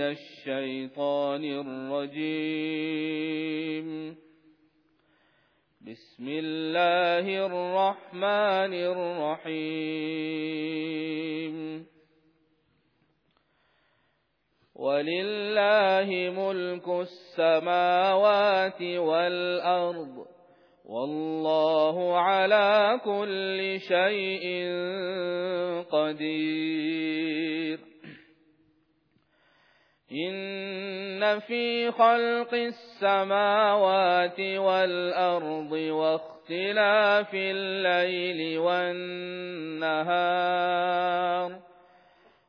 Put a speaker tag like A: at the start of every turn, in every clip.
A: الشيطان الرجيم. بسم الله الرحمن الرحيم. ولله ملك السماوات والأرض والله على كل شيء قدير. إن في خلق السماوات والأرض واختلاف الليل والنهار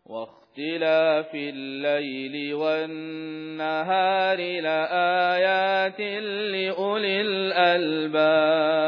A: واختلاف الليل والنهار لآيات لأولي الألباب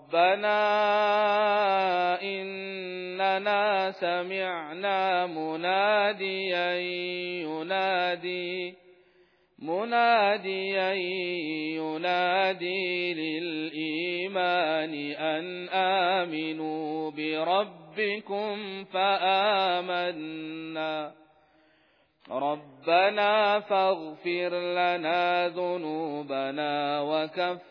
A: ربنا إننا سمعنا مناديا ينادي مناديا ينادي للإيمان أن آمنوا بربكم فآمنا. ربنا فاغفر لنا ذنوبنا وكفر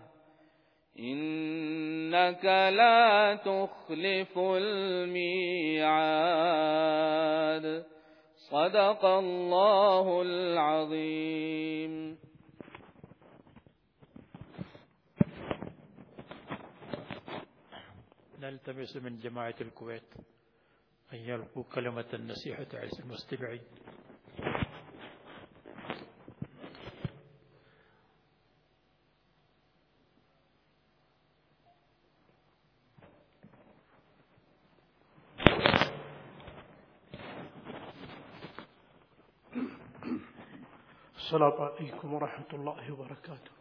A: إنك لا تخلف الميعاد. صدق الله العظيم.
B: نلتمس من جماعة الكويت أن يلقوا كلمة النصيحة على المستمعين.
C: السلام عليكم ورحمة الله وبركاته.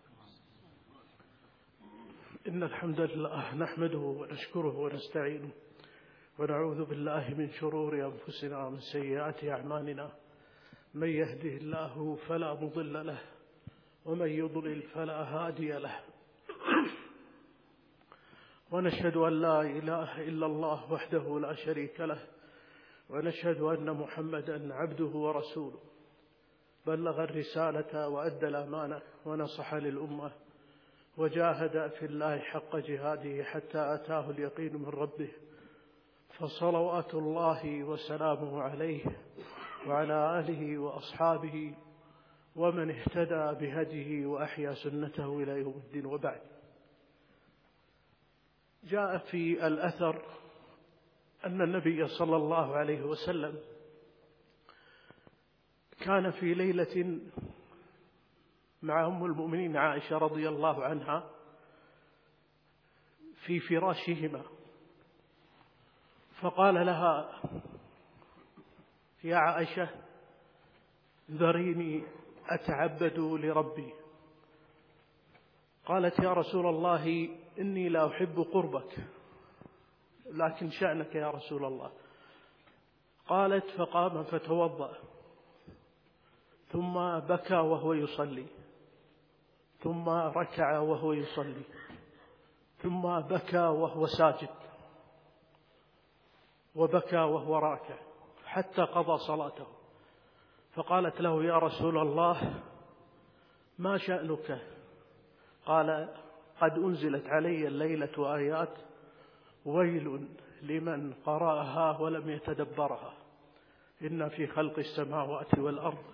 C: إن الحمد لله نحمده ونشكره ونستعينه ونعوذ بالله من شرور أنفسنا ومن سيئات أعمالنا. من يهده الله فلا مضل له ومن يضلل فلا هادي له. ونشهد أن لا إله إلا الله وحده لا شريك له. ونشهد أن محمدا عبده ورسوله. بلغ الرسالة وأدى الأمانة ونصح للأمة وجاهد في الله حق جهاده حتى أتاه اليقين من ربه فصلوات الله وسلامه عليه وعلى آله وأصحابه ومن اهتدى بهديه وأحيا سنته إلى يوم الدين وبعد. جاء في الأثر أن النبي صلى الله عليه وسلم كان في ليلة مع أم المؤمنين عائشة رضي الله عنها في فراشهما. فقال لها يا عائشة ذريني أتعبد لربي. قالت يا رسول الله إني لا أحب قربك لكن شأنك يا رسول الله. قالت فقام فتوضأ. ثم بكى وهو يصلي ثم ركع وهو يصلي ثم بكى وهو ساجد وبكى وهو راكع حتى قضى صلاته. فقالت له يا رسول الله ما شأنك؟ قال قد أنزلت علي الليلة آيات ويل لمن قرأها ولم يتدبرها إن في خلق السماوات والأرض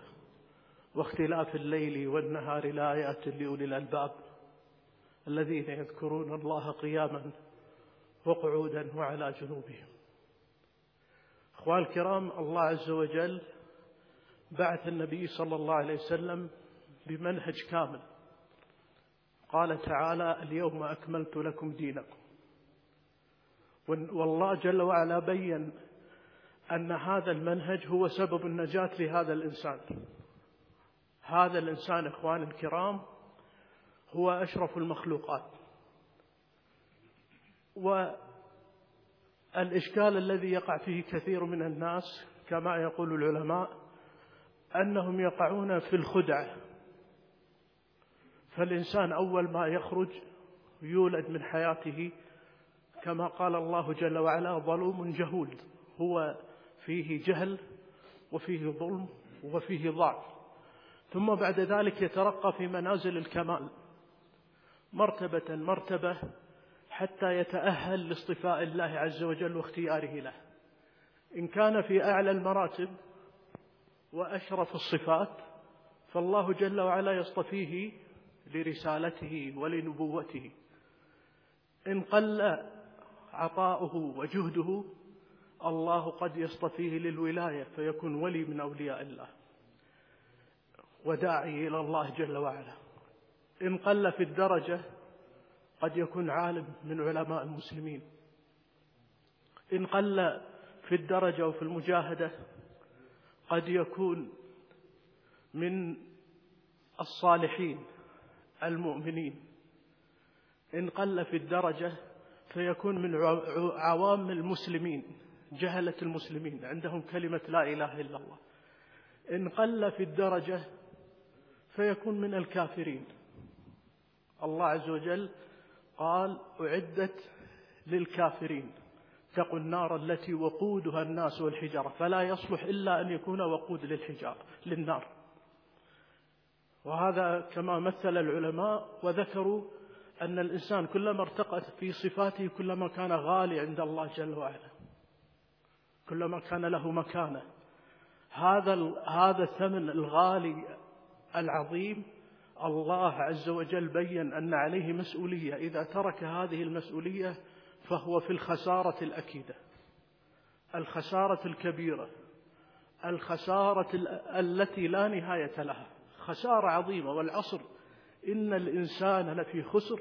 C: واختلاف الليل والنهار لآيات لأولي الألباب الذين يذكرون الله قياما وقعودا وعلى جنوبهم. أخوان الكرام الله عز وجل بعث النبي صلى الله عليه وسلم بمنهج كامل. قال تعالى اليوم أكملت لكم دينكم. والله جل وعلا بين أن هذا المنهج هو سبب النجاة لهذا الإنسان. هذا الإنسان إخوان الكرام هو أشرف المخلوقات. والإشكال الذي يقع فيه كثير من الناس كما يقول العلماء أنهم يقعون في الخدعه فالإنسان أول ما يخرج يولد من حياته كما قال الله جل وعلا ظلوم جهول. هو فيه جهل وفيه ظلم وفيه ضعف. ثم بعد ذلك يترقى في منازل الكمال. مرتبة مرتبة حتى يتأهل لاصطفاء الله عز وجل واختياره له. إن كان في أعلى المراتب وأشرف الصفات فالله جل وعلا يصطفيه لرسالته ولنبوته. إن قل عطاؤه وجهده الله قد يصطفيه للولاية فيكون ولي من أولياء الله. وداعي إلى الله جل وعلا. إن قل في الدرجة قد يكون عالم من علماء المسلمين. إن قل في الدرجة وفي المجاهدة قد يكون من الصالحين المؤمنين. إن قل في الدرجة فيكون من عوام المسلمين جهلة المسلمين عندهم كلمة لا إله إلا الله. إن قل في الدرجة فيكون من الكافرين. الله عز وجل قال أعدت للكافرين. اتقوا النار التي وقودها الناس والحجارة فلا يصلح إلا أن يكون وقود للحجارة للنار. وهذا كما مثل العلماء وذكروا أن الإنسان كلما ارتقت في صفاته كلما كان غالي عند الله جل وعلا كلما كان له مكانة. هذا هذا الثمن الغالي العظيم. الله عز وجل بين أن عليه مسؤولية. إذا ترك هذه المسؤولية فهو في الخسارة الأكيدة الخسارة الكبيرة الخسارة التي لا نهاية لها. خسارة عظيمة. والعصر إن الإنسان لفي خسر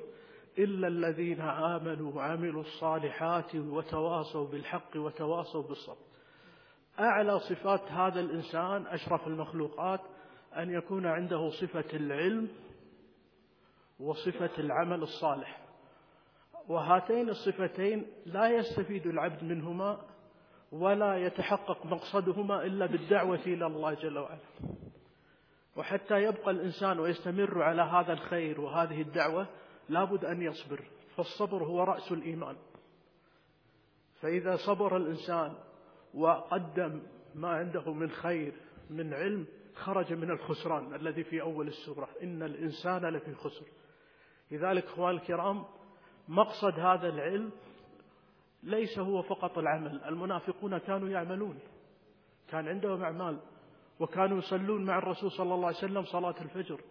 C: إلا الذين آمنوا وعملوا الصالحات وتواصوا بالحق وتواصوا بالصبر. أعلى صفات هذا الإنسان أشرف المخلوقات أن يكون عنده صفة العلم وصفة العمل الصالح. وهاتين الصفتين لا يستفيد العبد منهما ولا يتحقق مقصدهما إلا بالدعوة إلى الله جل وعلا. وحتى يبقى الإنسان ويستمر على هذا الخير وهذه الدعوة لابد أن يصبر فالصبر هو رأس الإيمان. فإذا صبر الإنسان وقدم ما عنده من خير من علم خرج من الخسران الذي في أول السورة. إن الإنسان لفي خسر. لذلك أخوان الكرام مقصد هذا العلم ليس هو فقط العمل. المنافقون كانوا يعملون. كان عندهم أعمال. وكانوا يصلون مع الرسول صلى الله عليه وسلم صلاة الفجر.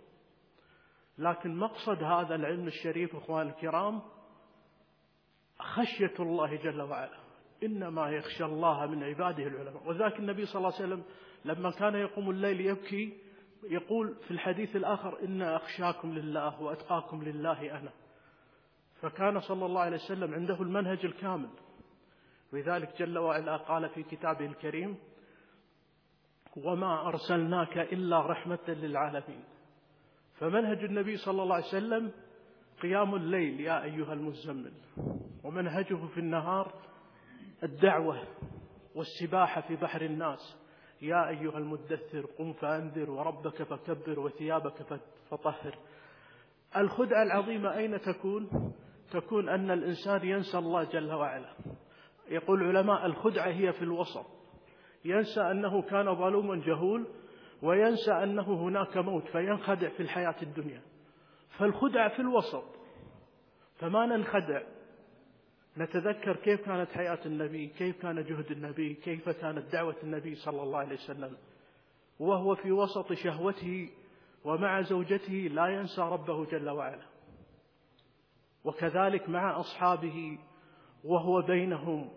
C: لكن مقصد هذا العلم الشريف إخوان الكرام خشية الله جل وعلا. إنما يخشى الله من عباده العلماء. وذاك النبي صلى الله عليه وسلم لما كان يقوم الليل يبكي يقول في الحديث الآخر إن أخشاكم لله وأتقاكم لله أنا. فكان صلى الله عليه وسلم عنده المنهج الكامل. ولذلك جل وعلا قال في كتابه الكريم وما أرسلناك إلا رحمة للعالمين. فمنهج النبي صلى الله عليه وسلم قيام الليل يا أيها المزمل. ومنهجه في النهار الدعوة والسباحة في بحر الناس. يا أيها المدثر قم فأنذر وربك فكبر وثيابك فطهر. الخدعة العظيمة أين تكون؟ تكون أن الإنسان ينسى الله جل وعلا. يقول العلماء الخدعة هي في الوسط. ينسى أنه كان ظلوما جهول وينسى أنه هناك موت فينخدع في الحياة الدنيا. فالخدعة في الوسط فما ننخدع؟ نتذكر كيف كانت حياة النبي كيف كان جهد النبي كيف كانت دعوة النبي صلى الله عليه وسلم. وهو في وسط شهوته ومع زوجته لا ينسى ربه جل وعلا. وكذلك مع أصحابه وهو بينهم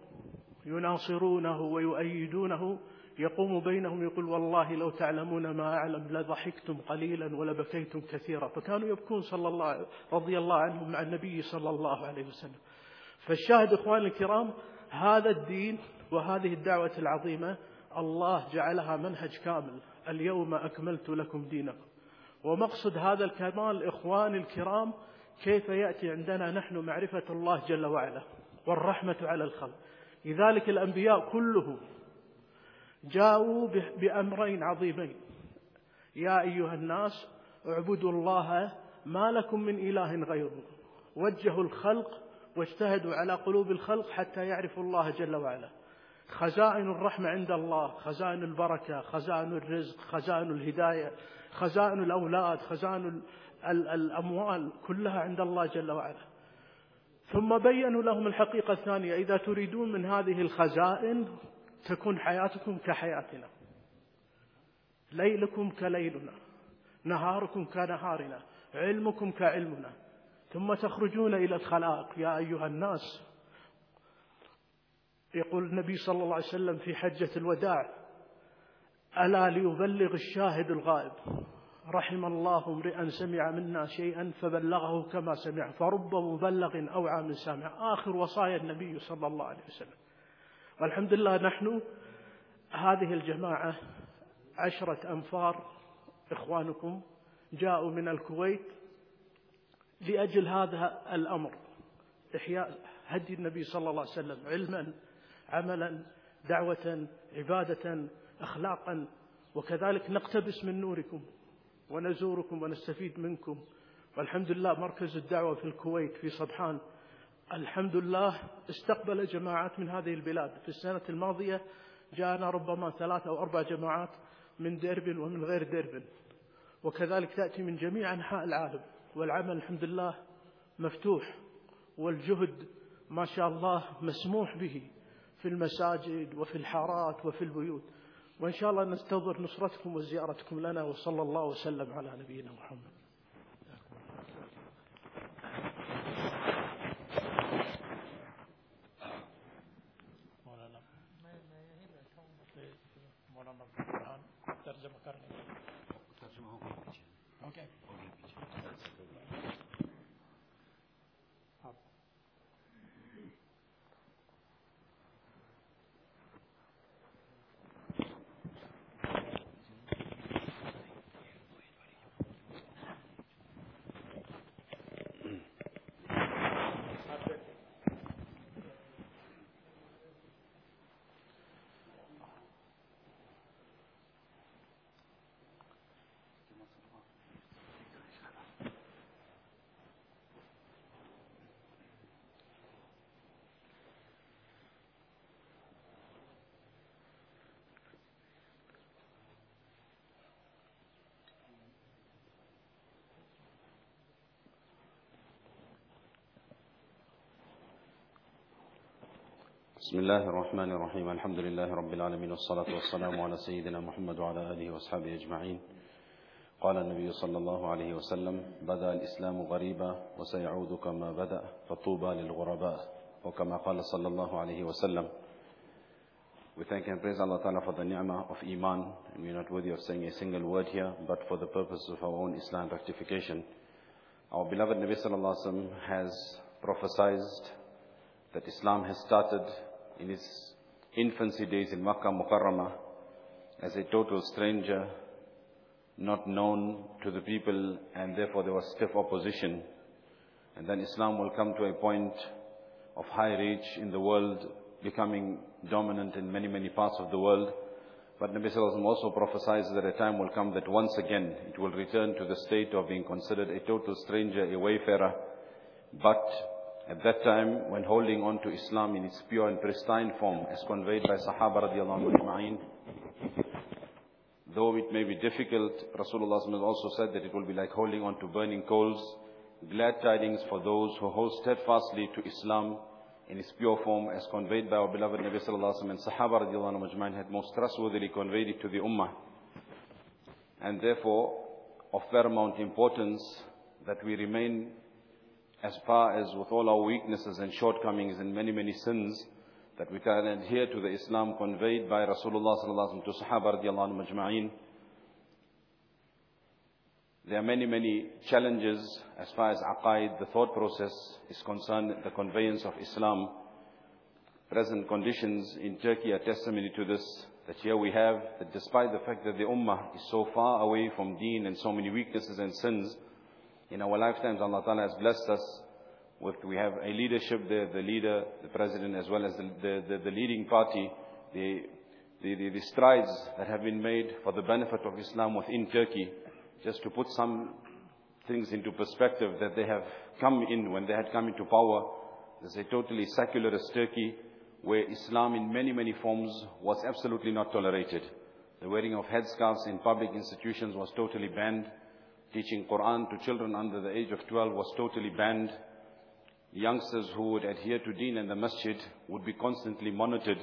C: يناصرونه ويؤيدونه. يقوم بينهم يقول والله لو تعلمون ما أعلم لضحكتم قليلا ولبكيتم كثيرا. فكانوا يبكون صلى الله رضي الله عنهم مع النبي صلى الله عليه وسلم. فالشاهد إخوان الكرام هذا الدين وهذه الدعوة العظيمة الله جعلها منهج كامل. اليوم أكملت لكم دينكم. ومقصد هذا الكمال إخواني الكرام كيف يأتي عندنا نحن معرفة الله جل وعلا والرحمة على الخلق. لذلك الأنبياء كلهم جاءوا بأمرين عظيمين. يا أيها الناس اعبدوا الله ما لكم من إله غيره. وجهوا الخلق واجتهدوا على قلوب الخلق حتى يعرفوا الله جل وعلا. خزائن الرحمة عند الله خزائن البركة خزائن الرزق خزائن الهداية خزائن الأولاد خزائن الأموال كلها عند الله جل وعلا. ثم بينوا لهم الحقيقة الثانية إذا تريدون من هذه الخزائن تكون حياتكم كحياتنا. ليلكم كليلنا نهاركم كنهارنا علمكم كعلمنا. ثم تخرجون إلى الخلائق. يا أيها الناس يقول النبي صلى الله عليه وسلم في حجة الوداع ألا ليبلغ الشاهد الغائب؟ رحم الله امرئا سمع منا شيئا فبلغه كما سمع فرب مبلغ أوعى من سامع. آخر وصايا النبي صلى الله عليه وسلم. والحمد لله نحن هذه الجماعة عشرة أنفار إخوانكم جاءوا من الكويت لأجل هذا الأمر. إحياء هدي النبي صلى الله عليه وسلم علما عملا دعوة عبادة أخلاقا. وكذلك نقتبس من نوركم ونزوركم ونستفيد منكم. والحمد لله مركز الدعوة في الكويت في صبحان الحمد لله استقبل جماعات من هذه البلاد. في السنة الماضية جاءنا ربما ثلاث أو أربع جماعات من درب ومن غير درب وكذلك تأتي من جميع أنحاء العالم. والعمل الحمد لله مفتوح والجهد ما شاء الله مسموح به في المساجد وفي الحارات وفي البيوت. وإن شاء الله نستنظر نصرتكم وزيارتكم لنا وصلى الله وسلم على نبينا محمد.
D: بسم الله الرحمن الرحيم الحمد لله رب العالمين والصلاة والسلام على سيدنا محمد وعلى آله وأصحابه أجمعين قال النبي صلى الله عليه وسلم بدأ الإسلام غريبا وسيعود كما بدأ فطوبى للغرباء وكما قال صلى الله عليه وسلم We thank and praise Allah Ta'ala for the ni'mah of Iman and we are not worthy of saying a single word here but for the purpose of our own Islam rectification. Our beloved Nabi Sallallahu Alaihi Wasallam has prophesied that Islam has started in its infancy days in Makkah Mukarramah as a total stranger, not known to the people and therefore there was stiff opposition. And then Islam will come to a point of high reach in the world, becoming dominant in many, many parts of the world. But Nabi Sallallahu also prophesies that a time will come that once again it will return to the state of being considered a total stranger, a wayfarer. But at that time, when holding on to Islam in its pure and pristine form, as conveyed by Sahaba radiallahu anhu, though it may be difficult, Rasulullah also said that it will be like holding on to burning coals. Glad tidings for those who hold steadfastly to Islam in its pure form as conveyed by our beloved Nabi sallallahu alaihi wasallam and Sahaba radiallahu anhu had most trustworthily conveyed it to the Ummah. And therefore, of paramount importance that we remain as far as with all our weaknesses and shortcomings and many, many sins, that we can adhere to the Islam conveyed by Rasulullah sallallahu alaihi wasallam to Sahaba radiallahu majma'in, there are many, many challenges as far as aqaid, the thought process is concerned, the conveyance of Islam. Present conditions in Turkey are testimony to this, that here we have that despite the fact that the ummah is so far away from deen and so many weaknesses and sins, in our lifetimes Allah Ta'ala has blessed us with, we have a leadership there, the leader, the president, as well as the, the, the, the leading party, the, the, the, strides that have been made for the benefit of Islam within Turkey just to put some things into perspective that they have come in when they had come into power. There's a totally secularist Turkey where Islam in many, many forms was absolutely not tolerated. The wearing of headscarves in public institutions was totally banned. Teaching Quran to children under the age of 12 was totally banned. Youngsters who would adhere to deen and the masjid would be constantly monitored.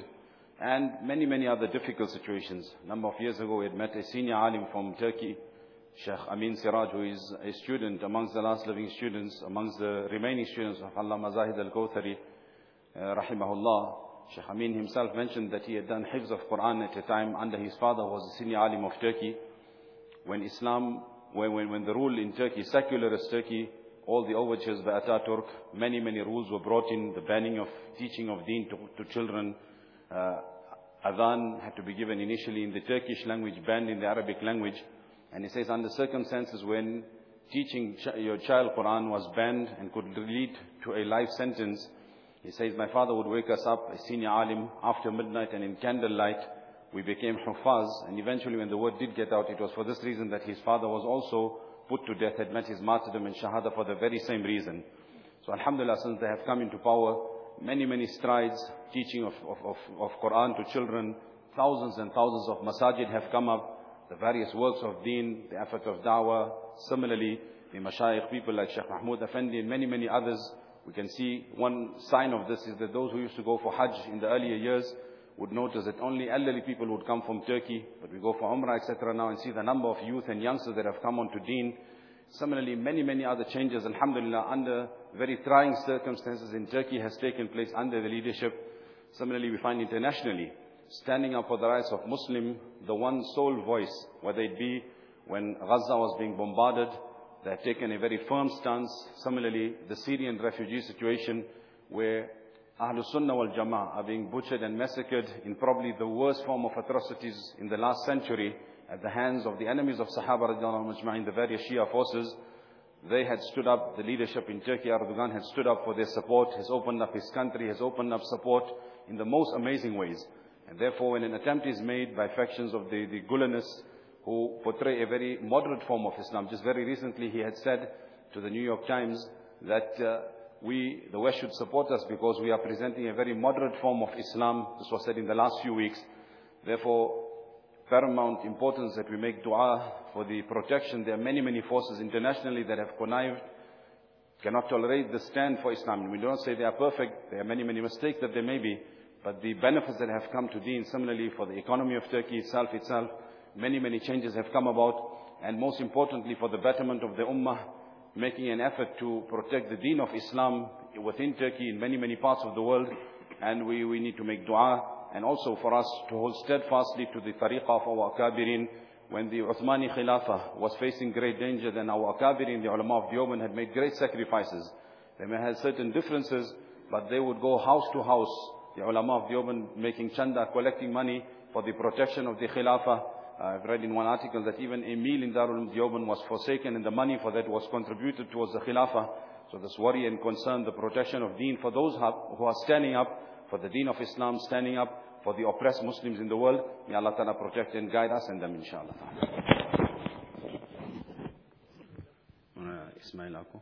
D: And many, many other difficult situations. A number of years ago, we had met a senior alim from Turkey Sheikh Amin Siraj, who is a student amongst the last living students, amongst the remaining students of Allama Zahid al-Kawthari, uh, rahimahullah. Sheikh Amin himself mentioned that he had done hifz of Quran at a time under his father who was a senior alim of Turkey. When Islam, when, when, when the rule in Turkey, secularist Turkey, all the overtures by Ataturk, many, many rules were brought in, the banning of teaching of deen to, to children, uh, adhan had to be given initially in the Turkish language, banned in the Arabic language. And he says under circumstances when teaching ch your child Quran was banned and could lead to a life sentence, he says, my father would wake us up, a senior alim, after midnight and in candlelight, we became hufaz. And eventually when the word did get out, it was for this reason that his father was also put to death, had met his martyrdom and shahada for the very same reason. So alhamdulillah, since they have come into power, many, many strides, teaching of, of, of, of Quran to children, thousands and thousands of masajid have come up, the various works of deen, the effort of da'wah. Similarly, the mashayikh, people like Sheikh Mahmoud Effendi and many, many others, we can see one sign of this is that those who used to go for Hajj in the earlier years would notice that only elderly people would come from Turkey, but we go for Umrah, etc. now and see the number of youth and youngsters that have come onto deen. Similarly, many, many other changes, alhamdulillah, under very trying circumstances in Turkey has taken place under the leadership. Similarly, we find internationally, standing up for the rights of Muslim, the one sole voice, whether it be when Gaza was being bombarded, they have taken a very firm stance. Similarly, the Syrian refugee situation where Ahlul Sunnah wal Jama'ah are being butchered and massacred in probably the worst form of atrocities in the last century at the hands of the enemies of Sahaba radiallahu the various Shia forces. They had stood up, the leadership in Turkey, Erdogan had stood up for their support, has opened up his country, has opened up support in the most amazing ways. And therefore, when an attempt is made by factions of the, the Gulanists who portray a very moderate form of Islam, just very recently he had said to the New York Times that uh, we, the West should support us because we are presenting a very moderate form of Islam. This was said in the last few weeks. Therefore, paramount importance that we make dua for the protection. There are many, many forces internationally that have connived, cannot tolerate the stand for Islam. We don't say they are perfect. There are many, many mistakes that there may be. But the benefits that have come to deen, similarly for the economy of Turkey itself, itself, many, many changes have come about. And most importantly, for the betterment of the ummah, making an effort to protect the deen of Islam within Turkey in many, many parts of the world. And we, we need to make dua. And also for us to hold steadfastly to the tariqah of our akabirin. When the Uthmani Khilafah was facing great danger, then our akabirin, the ulama of Deoband, had made great sacrifices. They may have certain differences, but they would go house to house the ulama of Deoband making chanda, collecting money for the protection of the Khilafah. I've read in one article that even a meal in Darul Diyoban was forsaken and the money for that was contributed towards the Khilafah. So this worry and concern, the protection of deen for those who are standing up, for the deen of Islam standing up, for the oppressed Muslims in the world. May Allah Ta'ala protect and guide us and them inshallah. Ismail Ako.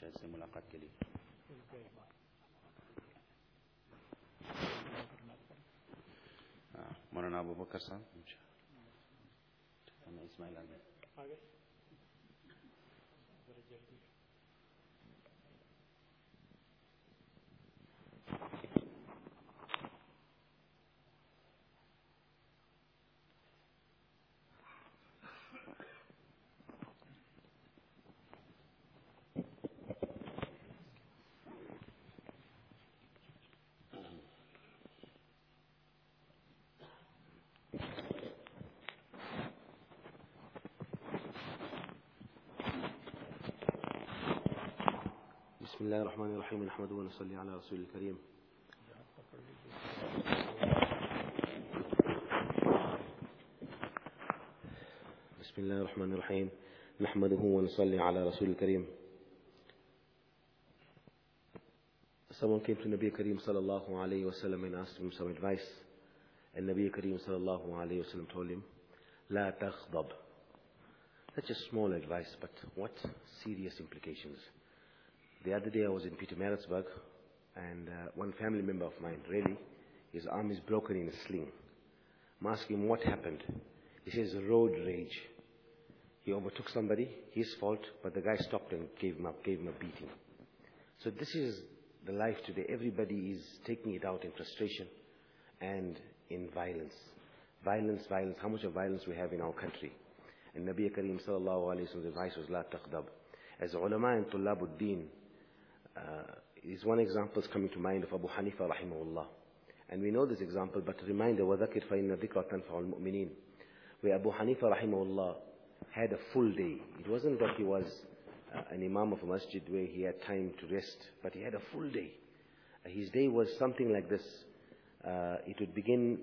D: شاید سے ملاقات کے لیے۔ ہاں، مولانا ابو بکر صاحب اسماعیل آگے۔
E: بسم الله الرحمن الرحيم نحمده ونصلي على رسول الكريم بسم الله الرحمن الرحيم نحمده ونصلي على رسول الكريم Someone came to Nabi Kareem sallallahu alayhi wasallam and asked him some advice. And Nabi Kareem sallallahu alayhi wasallam told him, law تغضب. Such a small advice, but what serious implications. The other day I was in Peter Pietermaritzburg, and uh, one family member of mine, really, his arm is broken in a sling. I'm asking him what happened. He says road rage. He overtook somebody, his fault, but the guy stopped and gave him up, gave him a beating. So this is the life today. Everybody is taking it out in frustration and in violence. Violence, violence. How much of violence we have in our country. And Nabi Kareem sallallahu alayhi wa sallam's advice was. As ulama and uh, is one example is coming to mind of Abu Hanifa rahimahullah. And we know this example, but a reminder, وَذَكِرْ فَإِنَّ الذِّكْرَ تَنْفَعُ الْمُؤْمِنِينَ Where Abu Hanifa rahimahullah had a full day. It wasn't that he was uh, an imam of a masjid where he had time to rest, but he had a full day. Uh, his day was something like this. Uh, it would begin,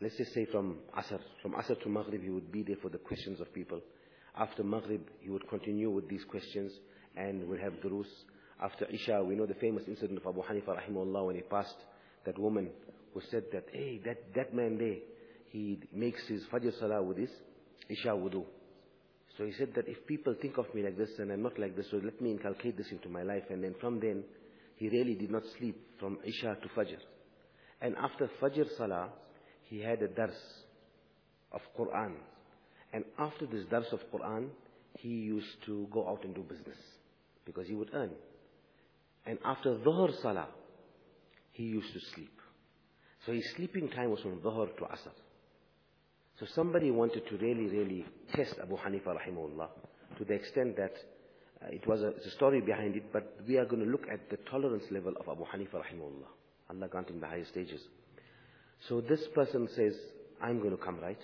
E: let's just say from Asr. From Asr to Maghrib, he would be there for the questions of people. After Maghrib, he would continue with these questions and would have durus. After Isha, we know the famous incident of Abu Hanifa rahimahullah when he passed that woman who said that, hey, that, that man there, he makes his Fajr Salah with his Isha wudu. So he said that if people think of me like this and I'm not like this, so let me inculcate this into my life. And then from then, he really did not sleep from Isha to Fajr. And after Fajr Salah, he had a dars of Quran. And after this dars of Quran, he used to go out and do business because he would earn. And after Dhuhr Salah, he used to sleep. So his sleeping time was from Dhuhr to Asr. So somebody wanted to really, really test Abu Hanifa rahimahullah to the extent that uh, it was a, a story behind it, but we are going to look at the tolerance level of Abu Hanifa rahimahullah. Allah granting the highest stages. So this person says, I'm going to come, right?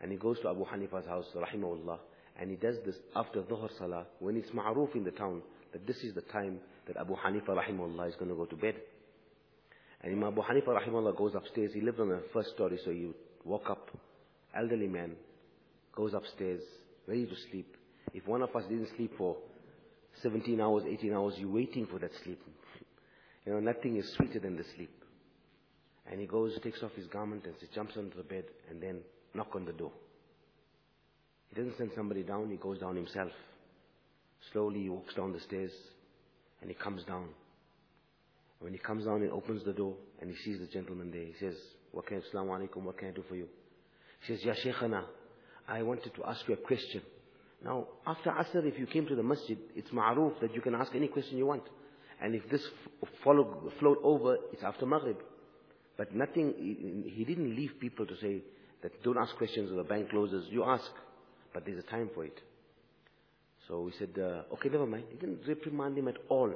E: And he goes to Abu Hanifa's house, rahimahullah, and he does this after Dhuhr Salah, when it's ma'ruf in the town, that this is the time that Abu Hanifa rahimahullah is going to go to bed. And Imam Abu Hanifa rahimahullah goes upstairs. He lived on the first story, so you walk up. Elderly man goes upstairs, ready to sleep. If one of us didn't sleep for 17 hours, 18 hours, you're waiting for that sleep. You know, nothing is sweeter than the sleep. And he goes, takes off his garment and he jumps onto the bed and then knock on the door. He doesn't send somebody down, he goes down himself. Slowly he walks down the stairs and he comes down. When he comes down, he opens the door and he sees the gentleman there. He says, what can, Assalamu alaikum, what can I do for you? He says, Ya Shaykhana, I wanted to ask you a question. Now, after Asr, if you came to the masjid, it's ma'roof that you can ask any question you want. And if this follow, flowed over, it's after Maghrib. But nothing, he didn't leave people to say that don't ask questions or the bank closes. You ask, but there's a time for it. So we said, uh, okay, never mind. He didn't reprimand him at all.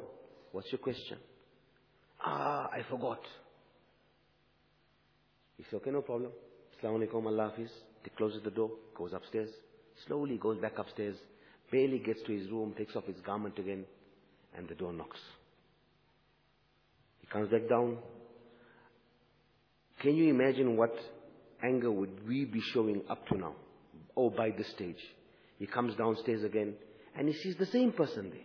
E: What's your question? Ah, I forgot. He said, okay, no problem. Assalamu alaikum, Allah Hafiz. He closes the door, goes upstairs. Slowly goes back upstairs, barely gets to his room, takes off his garment again, and the door knocks. He comes back down. Can you imagine what anger would we be showing up to now? Oh, by this stage. He comes downstairs again. And he sees the same person there.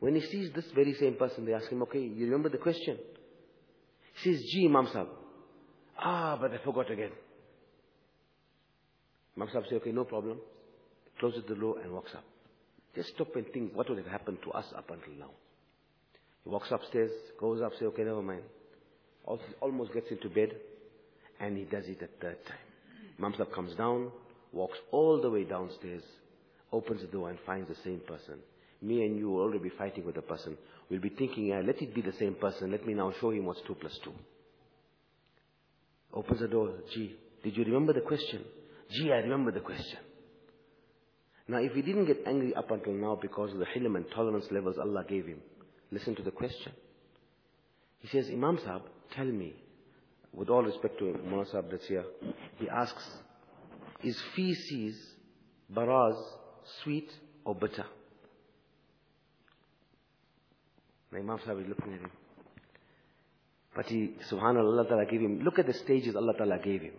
E: When he sees this very same person, they ask him, okay, you remember the question? He says, Ji, Imam Sahib. Ah, but I forgot again. Imam Sahib says, okay, no problem. Closes the door and walks up. Just stop and think, what would have happened to us up until now? He walks upstairs, goes up, says, okay, never mind. Almost gets into bed, and he does it a third time. Imam Sahib comes down, walks all the way downstairs, opens the door and finds the same person. Me and you will already be fighting with the person. We'll be thinking, yeah, let it be the same person. Let me now show him what's 2 plus 2. Opens the door. Gee, did you remember the question? Gee, I remember the question. Now, if he didn't get angry up until now because of the hilm and tolerance levels Allah gave him, listen to the question. He says, Imam Sahib, tell me, with all respect to Mullah Sahib that's here, he asks, is feces, baraz, sweet or bitter? The Imam Sahib is looking at him. But he, subhanAllah, Allah Ta'ala gave him, look at the stages Allah Ta'ala gave him.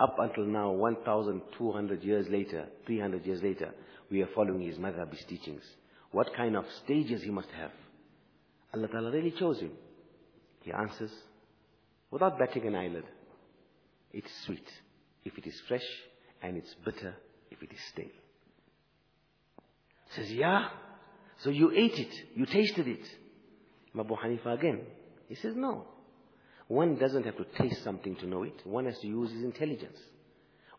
E: Up until now, 1,200 years later, 300 years later, we are following his madhab, his teachings. What kind of stages he must have? Allah Ta'ala really chose him. He answers, without batting an eyelid, it's sweet if it is fresh, and it's bitter if it is stale. He says, yeah. So you ate it, you tasted it. Abu Hanifa again. He says, no. One doesn't have to taste something to know it. One has to use his intelligence.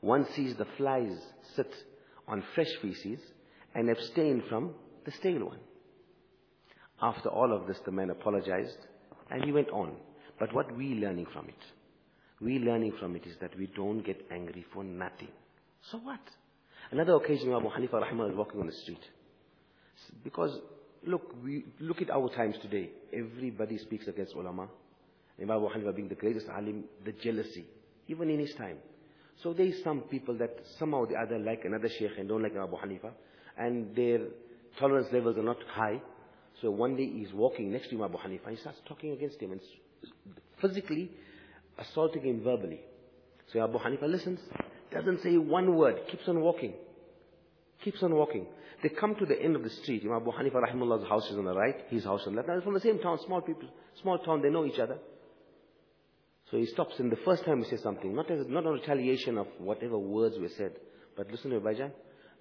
E: One sees the flies sit on fresh feces and abstain from the stale one. After all of this, the man apologized and he went on. But what we learning from it? We learning from it is that we don't get angry for nothing. So what? Another occasion, Abu Hanifa Rahimah was walking on the street. Because Look, we look at our times today. Everybody speaks against ulama. Imam Abu Hanifa being the greatest alim, the jealousy, even in his time. So there is some people that somehow or the other like another sheikh and don't like Imam Abu Hanifa, and their tolerance levels are not high. So one day he's walking next to Imam Abu Hanifa, he starts talking against him and physically assaulting him verbally. So Abu Hanifa listens, doesn't say one word, keeps on walking. Keeps on walking. They come to the end of the street. Imam Abu Hanifa rahimullah's house is on the right, his house on the left. Now, from the same town, small people, small town, they know each other. So he stops, and the first time he says something, not, as, not a retaliation of whatever words were said, but listen to me, Baijan,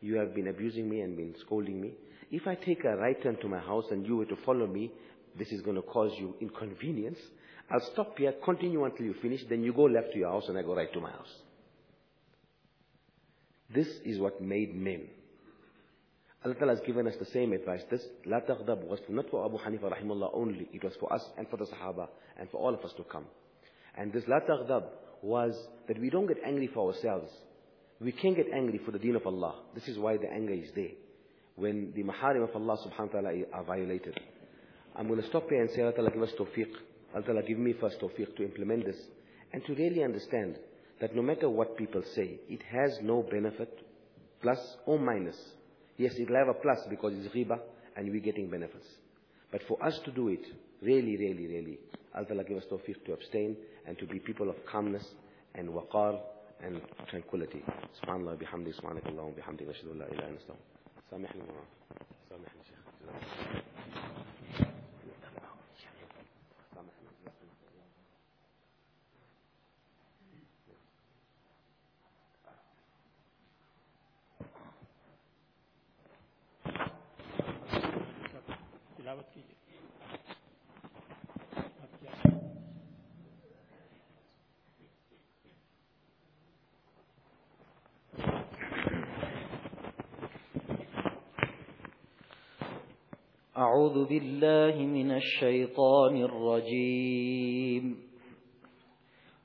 E: you have been abusing me and been scolding me. If I take a right turn to my house and you were to follow me, this is going to cause you inconvenience. I'll stop here, continue until you finish, then you go left to your house and I go right to my house. This is what made men. Allah has given us the same advice. This, La taghdab was not for Abu Hanifa rahimullah only. It was for us and for the Sahaba and for all of us to come. And this La taghdab was that we don't get angry for ourselves. We can get angry for the deen of Allah. This is why the anger is there. When the maharim of Allah subhanahu wa ta'ala are violated. I'm going to stop here and say, Allah Ta'ala give us tawfiq. Allah Ta'ala give me first tawfiq to implement this. And to really understand that no matter what people say, it has no benefit, plus or minus. Yes, it'll have a plus because it's riba and we're getting benefits. But for us to do it, really, really, really, Allah give us tawfiq to abstain and to be people of calmness and waqar and tranquility. SubhanAllah bihamdi, subhanakallah bihamdi, nashadu la ilaha illa Samihni wa samihni, Shaykh. سامحني شيخ
F: أعوذ بالله من الشيطان الرجيم.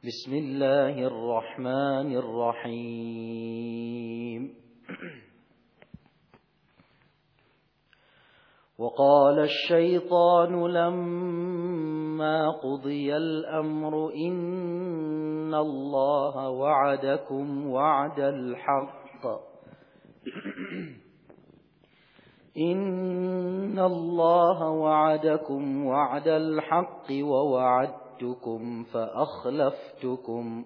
F: بسم الله الرحمن الرحيم. وقال الشيطان لما قضي الأمر إن الله وعدكم وعد الحق. إن الله وعدكم وعد الحق ووعدتكم فأخلفتكم.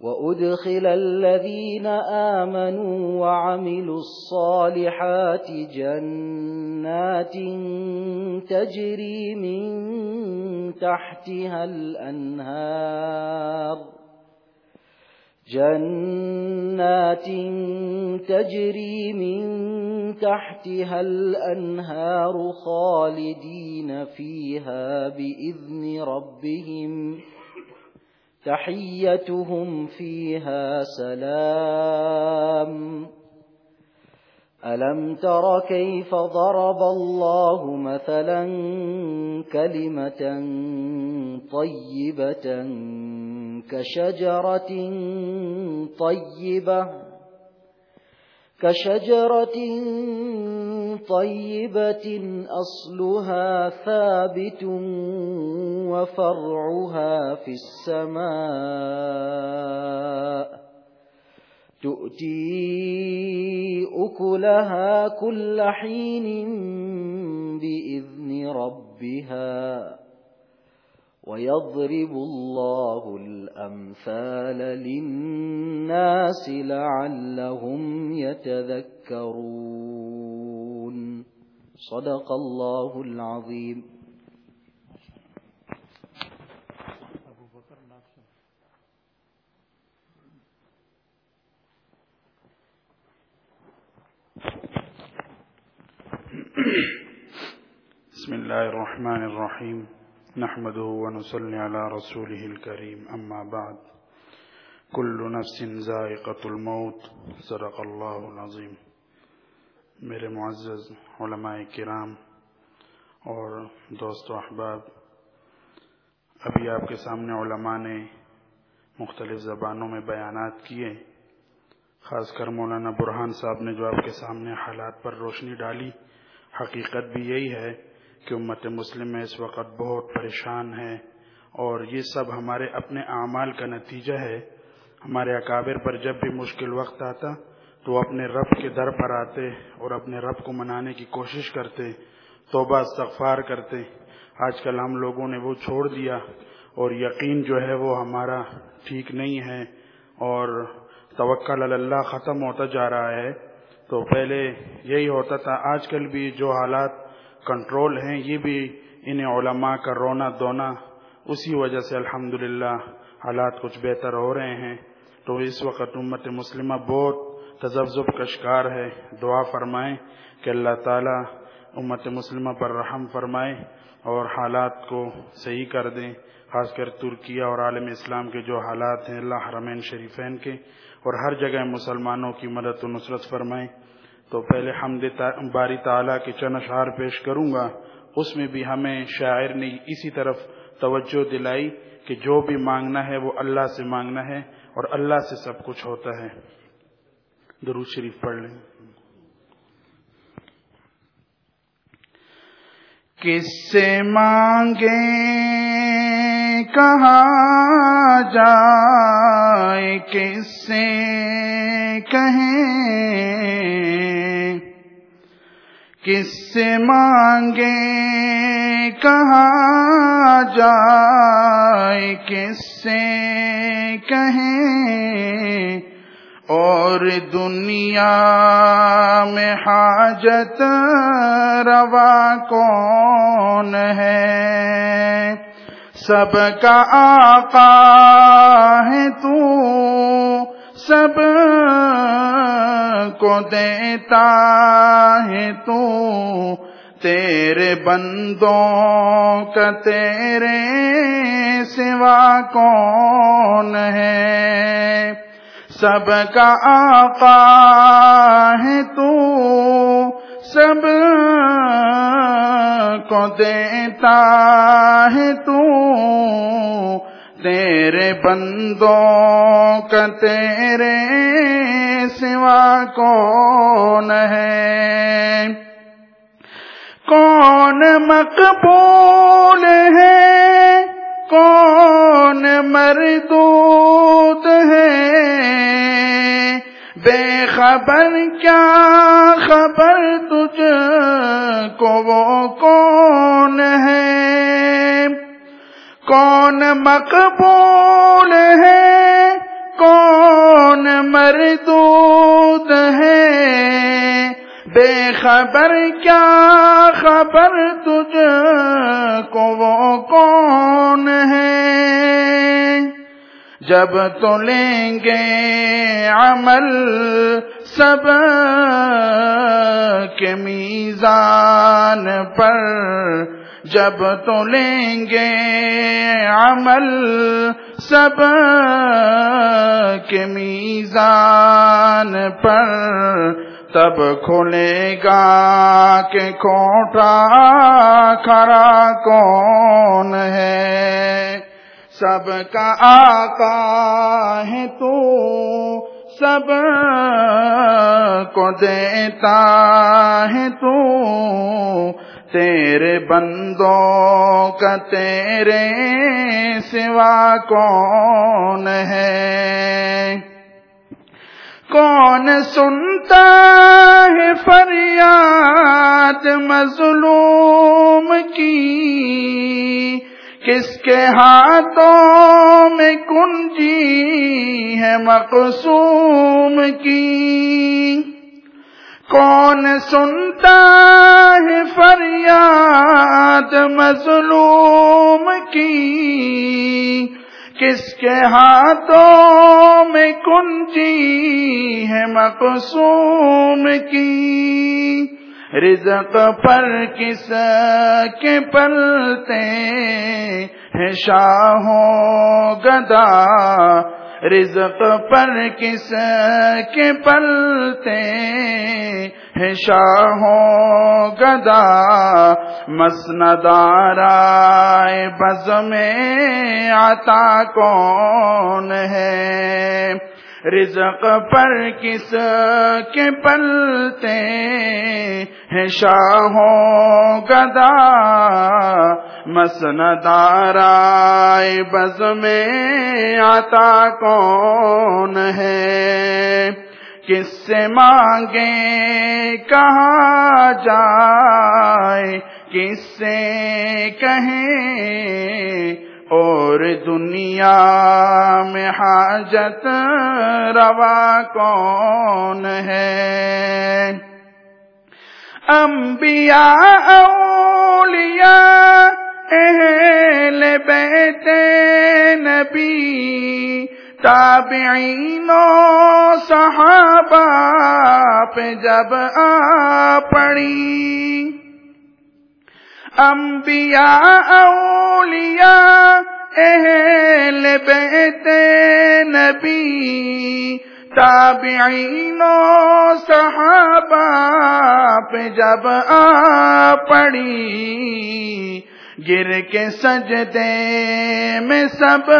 F: وأدخل الذين آمنوا وعملوا الصالحات جنات تجري من تحتها الأنهار جنات تجري من تحتها الأنهار خالدين فيها بإذن ربهم تحيتهم فيها سلام. ألم تر كيف ضرب الله مثلا كلمة طيبة كشجرة طيبة كشجرة طيبة أصلها ثابت وفرعها في السماء. تؤتي أكلها كل حين بإذن ربها. ويضرب الله الأمثال للناس لعلهم يتذكرون. صدق الله العظيم.
G: بسم الله الرحمن الرحيم. نحمده ونصلي على رسوله الكريم، أما بعد. كل نفس ذائقة الموت. صدق الله العظيم. میرے معزز علماء کرام اور دوست و احباب، ابھی آپ کے سامنے علماء نے مختلف زبانوں میں بیانات کیے، خاص کر مولانا برہان صاحب نے جو آپ کے سامنے حالات پر روشنی ڈالی، حقیقت بھی یہی ہے کہ امت مسلم اس وقت بہت پریشان ہے اور یہ سب ہمارے اپنے اعمال کا نتیجہ ہے۔ ہمارے اکابر پر جب بھی مشکل وقت آتا تو اپنے رب کے در پر آتے اور اپنے رب کو منانے کی کوشش کرتے، توبہ استغفار کرتے۔ آج کل ہم لوگوں نے وہ چھوڑ دیا اور یقین جو ہے وہ ہمارا ٹھیک نہیں ہے اور توکل اللہ ختم ہوتا جا رہا ہے۔ تو پہلے یہی ہوتا تھا، آج کل بھی جو حالات کنٹرول ہیں، یہ بھی ان علماء کا رونا دونا۔ اسی وجہ سے الحمد حالات کچھ بہتر ہو رہے ہیں۔ تو اس وقت امت مسلمہ بہت تجزب کا شکار ہے۔ دعا فرمائیں کہ اللہ تعالی امت مسلمہ پر رحم فرمائے اور حالات کو صحیح کر دیں۔ خاص کر ترکیہ اور عالم اسلام کے جو حالات ہیں، اللہ حرمین شریفین کے اور ہر جگہ مسلمانوں کی مدد و نصرت فرمائیں تو پہلے حمد باری تعالیٰ کے چند اشعار پیش کروں گا۔ اس میں بھی ہمیں شاعر نے اسی طرف توجہ دلائی کہ جو بھی مانگنا ہے وہ اللہ سے مانگنا ہے اور اللہ سے سب کچھ ہوتا ہے۔ درود شریف پڑھ لیں۔ کس سے مانگے کہاں جائے کس سے کہیں؟ کس سے مانگے کہاں جائے؟ کس سے کہیں؟ اور دنیا میں حاجت روا کون ہے؟ سب کا آقا ہے تو سب کو دیتا ہے تو تیرے بندوں کا تیرے سوا کون ہے؟ سب کا آقا ہے تو سب کو دیتا ہے تو تیرے بندوں کا تیرے سوا کون ہے؟ کون مقبول ہے؟ کون مردود ہے؟ بے خبر کیا خبر تجھ کو وہ کون ہے؟ کون مقبول ہے؟ کون مردود ہے؟ بے خبر کیا خبر تجھ کو وہ کون ہے؟ جب تو لیں گے عمل سب کے میزان پر جب تو لیں گے عمل سب کے میزان پر، تب کھلے گا کہ کھوٹا کھڑا کون ہے۔ سب کا آقا ہے تو سب کو دیتا ہے تو تیرے بندوں کا تیرے سوا کون ہے؟ کون سنتا ہے فریاد مظلوم کی؟ کس کے ہاتھوں میں کنجی ہے مقصوم کی؟ کون سنتا ہے فریاد مظلوم کی؟ کس کے ہاتھوں میں کنجی ہے مقصوم کی؟ رزق پر کس کے پلتے ہیں شاہوں گدا؟ رزق پر کس کے پلتے ہیں شاہوں گدا مسندارا بز میں آتا کون ہے رزق پر کس کے پلتے ہیں شاہوں گدا مسندارا بز میں آتا کون ہے؟ کس سے مانگے؟ کہاں جائے؟ کس سے کہیں؟ اور دنیا میں حاجت روا کون ہے؟ انبیاء، اولیاء، اہل بیت نبی، تابعین و صحابہ پہ جب آ پڑی۔ انبیاء، اولیاء، اہل بیت نبی، تابعین و صحابہ پہ جب آ پڑی، گر کے سجدے میں سب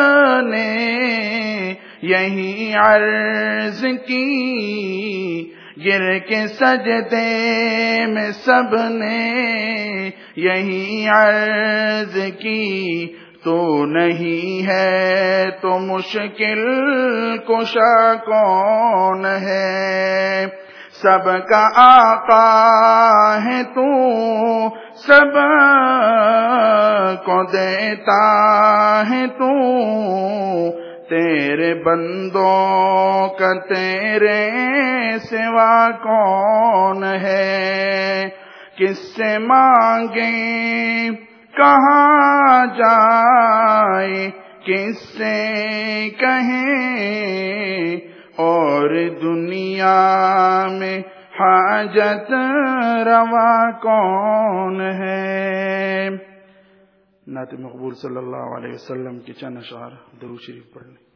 G: نے یہی عرض کی۔ گر کے سجدے میں سب نے یہی عرض کی، تو نہیں ہے تو مشکل کشا کون ہے؟ سب کا آقا ہے تو سب کو دیتا ہے تو تیرے بندوں کا تیرے سوا کون ہے؟ کس سے مانگے کہاں جائے کس سے کہیں؟ اور دنیا میں حاجت روا کون ہے؟ نعت مقبول صلی اللہ علیہ وسلم کی چند اشعار درو شریف پڑھ لیں۔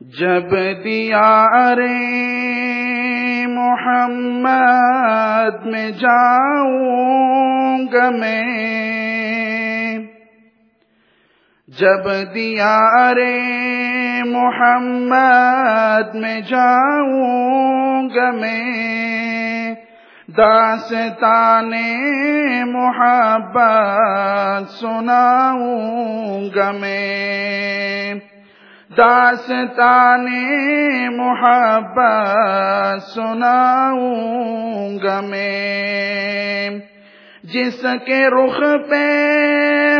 G: جب دیا رے محمد میں جاؤں گا میں۔ جب دیا رے محمد میں جاؤں گا میں۔ داستان محبت سناؤں گا میں۔ داستان محبت سناؤں گا میں۔ جس کے رخ پہ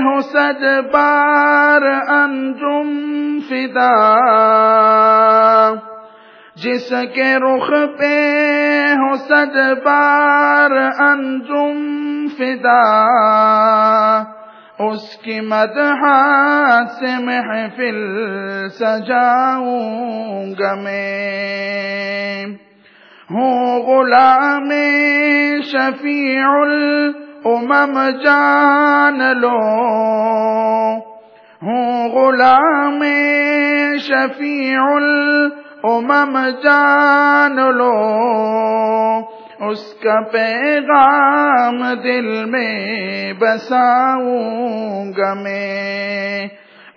G: ہو سد بار انجم فدا۔ جس کے رخ پہ ہو سد بار انجم فدا۔ اس کی مدحات سے محفل سجاؤں گا میں۔ ہوں غلام شفیع الامم جان لو۔ ہوں غلام شفیع الامم جان لو۔ اس کا پیغام دل میں بساؤں گا میں۔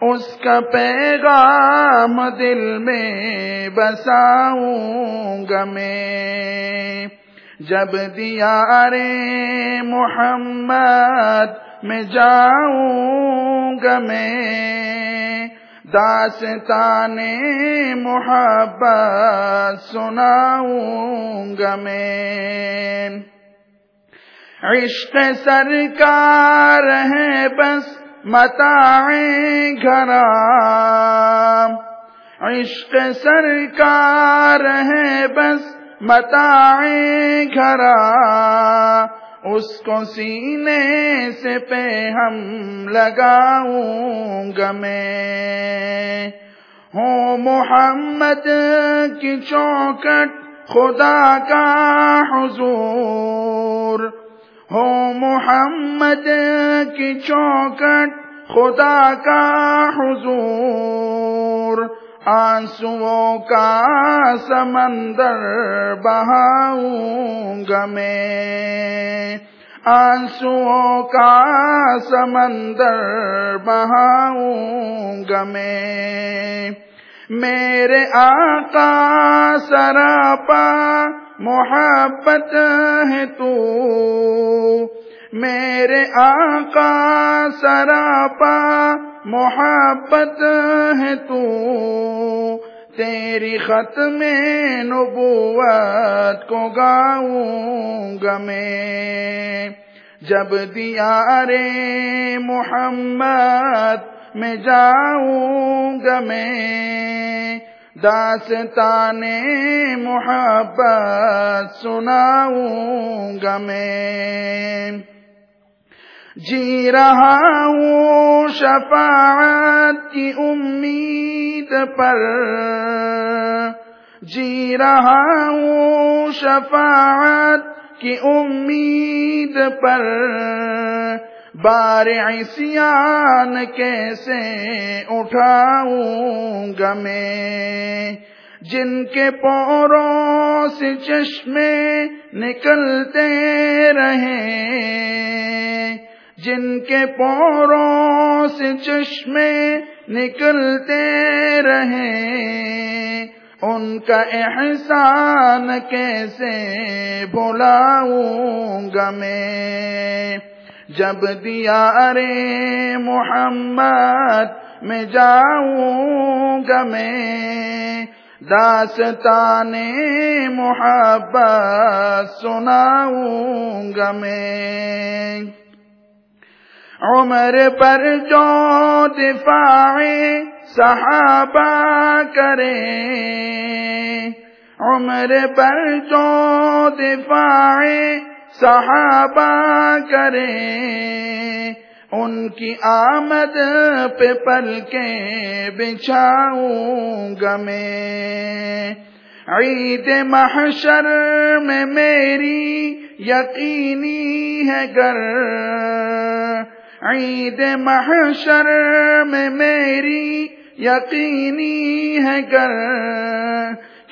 G: اس کا پیغام دل میں بساؤں گا میں۔ جب دیا رے محمد میں جاؤں گا میں۔ داستان محبت سناؤں گا میں۔ عشق سرکار ہے بس متائیں گھر عشق سرکار ہے بس متائیں گھر اس کو سینے سے پہ ہم لگاؤں گا میں۔ ہوں محمد کی چوکٹ خدا کا حضور۔ ہو محمد کی چوکٹ خدا کا حضور۔ آنسو کا سمندر بہاؤں گا میں۔ آنسو کا سمندر بہاؤں گا میں۔ میرے آقا سراپا محبت ہے تو۔ میرے آقا سراپا محبت ہے تو تیری خط میں نبوت کو گاؤں گا میں۔ جب دیا رے محمد میں جاؤں گا میں، داستان محبت سناؤں گا میں۔ جی رہا ہوں شفاعت کی امید پر۔ جی رہا ہوں شفاعت کی امید پر۔ بار عصیان کیسے اٹھاؤں گا میں؟ جن کے پوروں سے چشمے نکلتے رہے جن کے پوروں سے چشمے نکلتے رہے ان کا احسان کیسے بلاؤں گا میں؟ جب دیا رے محمد میں جاؤں گا میں، داستان محبت سناؤں گا میں۔ عمر پر جو دفاع صحابہ کریں عمر پر جو دفاع صحابہ کریں ان کی آمد پہ پل کے بچھاؤں گا میں۔ عید محشر میں میری یقینی ہے گر عید محشر میں میری یقینی ہے گر۔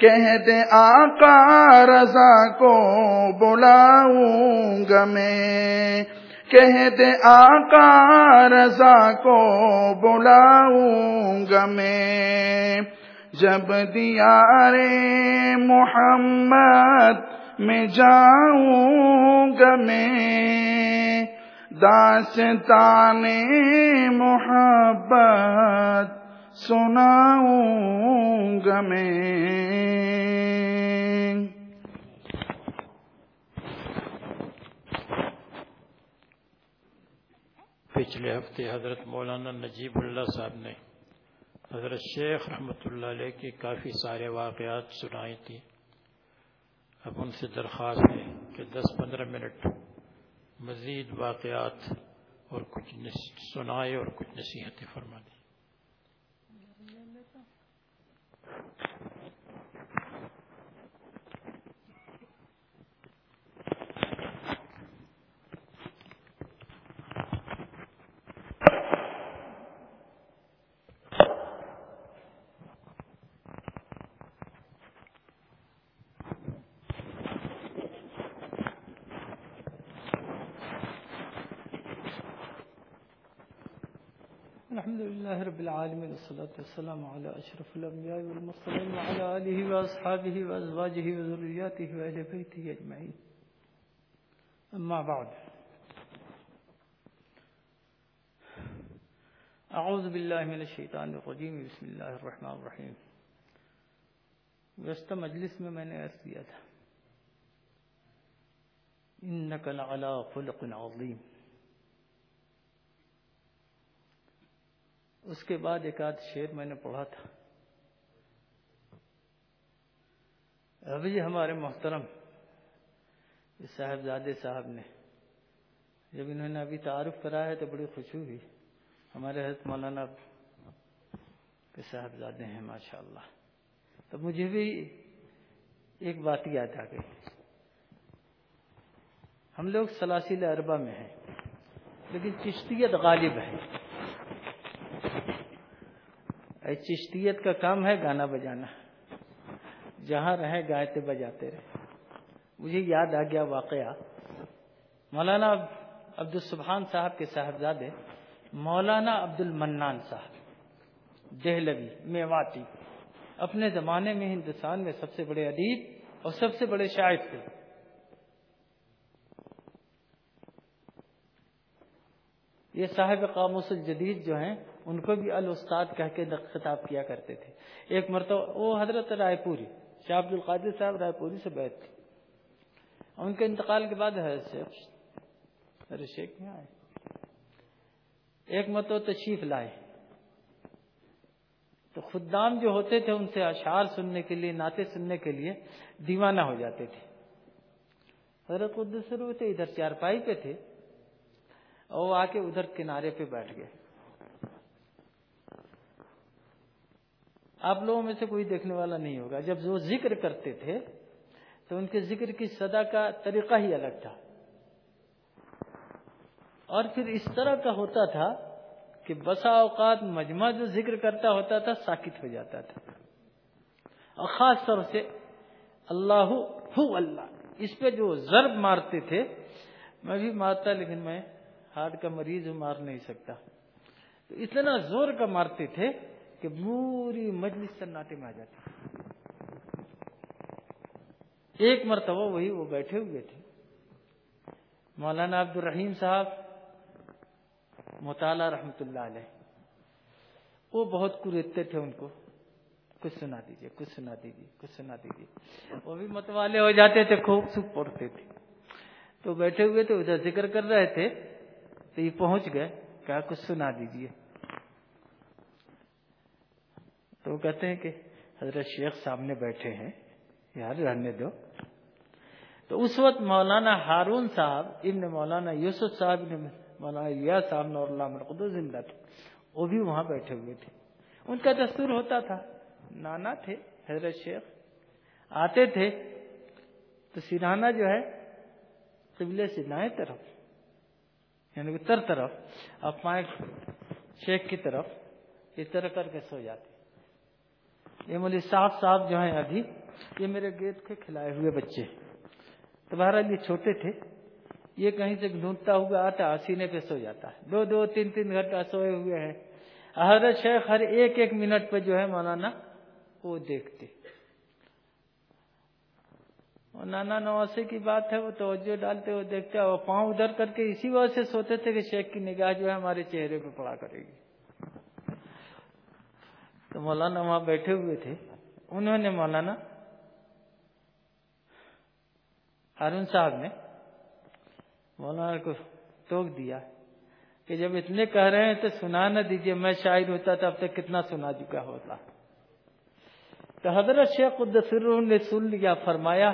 G: کہہ دے آقا رضا کو بلاؤں گا میں۔ کہہ دے آقا رضا کو بلاؤں گا میں۔ جب دیار محمد میں جاؤں گا میں۔ داستان محبت سناؤں گا میں۔
B: پچھلے ہفتے حضرت مولانا نجیب اللہ صاحب نے حضرت شیخ رحمۃ اللہ علیہ کی کافی سارے واقعات سنائی تھی۔ اب ان سے درخواست ہے کہ دس پندرہ منٹ مزید واقعات اور کچھ سنائے اور کچھ نصیحتیں فرما دیں۔
H: العالمين والصلاة والسلام على أشرف الأنبياء والمرسلين وعلى آله وأصحابه وأزواجه وذرياته وأهل بيته أجمعين. أما بعد أعوذ بالله من الشيطان الرجيم. بسم الله الرحمن الرحيم. وسط مجلس میں میں نے عرض کیا تھا إنك لعلى خلق عظيم. اس کے بعد ایک آدھ شعر میں نے پڑھا تھا۔ ابھی ہمارے محترم صاحبزادے صاحب نے، جب انہوں نے ابھی تعارف کرایا ہے تو بڑی خوشی ہوئی۔ ہمارے حضرت مولانا کے صاحبزادے ہیں ماشاء اللہ تو مجھے بھی ایک بات یاد آ گئی۔ ہم لوگ سلاسل اربا میں ہیں، لیکن چشتیت غالب ہے چشتیت کا کام ہے گانا بجانا۔ جہاں رہے گائتے بجاتے رہے۔ مجھے یاد آ گیا واقعہ۔ مولانا عبد السبحان صاحب کے صاحبزادے، مولانا عبد المنان صاحب، دہلوی، میواتی، اپنے زمانے میں ہندوستان میں سب سے بڑے ادیب اور سب سے بڑے شاعر تھے۔ یہ صاحب قاموس الجدید جو ہیں ان کو بھی الاستاد کہہ کے خطاب کیا کرتے تھے۔ ایک مرتبہ وہ حضرت رائے پوری، شاہ عبد القادر صاحب رائے پوری سے بیٹھ تھے ان کے انتقال کے بعد ارے شیخ میں آئے ایک مرتبہ تشریف لائے۔ تو خدام جو ہوتے تھے ان سے اشعار سننے کے لیے، نعتیں سننے کے لیے دیوانہ ہو جاتے تھے۔ حضرت قدس تھے، ادھر چارپائی پہ تھے۔ اور وہ آ کے ادھر کنارے پہ بیٹھ گئے۔ آپ لوگوں میں سے کوئی دیکھنے والا نہیں ہوگا۔ جب وہ ذکر کرتے تھے تو ان کے ذکر کی صدا کا طریقہ ہی الگ تھا۔ اور پھر اس طرح کا ہوتا تھا کہ بسا اوقات مجمع جو ذکر کرتا ہوتا تھا، ساکت ہو جاتا تھا۔ اور خاص طور سے اللہ ہو اللہ۔ اس پہ جو ضرب مارتے تھے، میں بھی مارتا لیکن میں ہارٹ کا مریض ہوں، مار نہیں سکتا۔ تو اتنا زور کا مارتے تھے کہ پوری مجلس سناٹے میں آ جاتی ایک مرتبہ وہی وہ بیٹھے ہوئے تھے۔ مولانا عبد الرحیم صاحب مطالعہ رحمت اللہ علیہ۔ وہ بہت کریتے تھے ان کو۔ کچھ سنا دیجیے، کچھ سنا دیجیے، کچھ سنا دیجیے۔ وہ بھی متوالے ہو جاتے تھے، خوب سکھ پڑھتے تھے۔ تو بیٹھے ہوئے تھے ادھر ذکر کر رہے تھے، تو یہ پہنچ گئے، کہا کچھ سنا دیجیے۔ تو وہ کہتے ہیں کہ حضرت شیخ سامنے بیٹھے ہیں، یار رہنے دو۔ تو اس وقت مولانا ہارون صاحب ابن مولانا یوسف صاحب ابن مولانا یا صاحب نور اللہ مرقدو زندہ تھے، وہ بھی وہاں بیٹھے ہوئے تھے۔ ان کا دستور ہوتا تھا، نانا تھے حضرت شیخ، آتے تھے۔ تو سیرانہ جو ہے قبلے سے دائیں طرف یعنی اتر طرف اور پائیں شیخ کی طرف، اس طرح کر کے سو جاتے۔ یہ مولوی صاحب صاحب جو ہیں ابھی، یہ میرے گیٹ کے کھلائے ہوئے بچے۔ تو بہرحال یہ چھوٹے تھے۔ یہ کہیں سے ڈھونڈتا ہوا آتا سینے پہ سو جاتا ہے۔ دو دو تین تین گھنٹہ سوئے ہوئے ہیں۔ حضرت شیخ ہر ایک ایک منٹ پہ جو ہے مولانا، وہ دیکھتے۔ اور نانا نواسے کی بات ہے، وہ توجہ ڈالتے، وہ دیکھتے۔ وہ پاؤں ادھر کر کے اسی وجہ سے سوتے تھے کہ شیخ کی نگاہ جو ہے ہمارے چہرے پہ پڑا کرے گی۔ تو مولانا وہاں بیٹھے ہوئے تھے۔ انہوں نے مولانا ہارون صاحب نے مولانا کو ٹوک دیا کہ جب اتنے کہہ رہے ہیں تو سنا نہ دیجیے میں شاعر ہوتا تھا، اب تک کتنا سنا چکا ہوتا۔ تو حضرت شیخ الدسر نے سن لیا، فرمایا،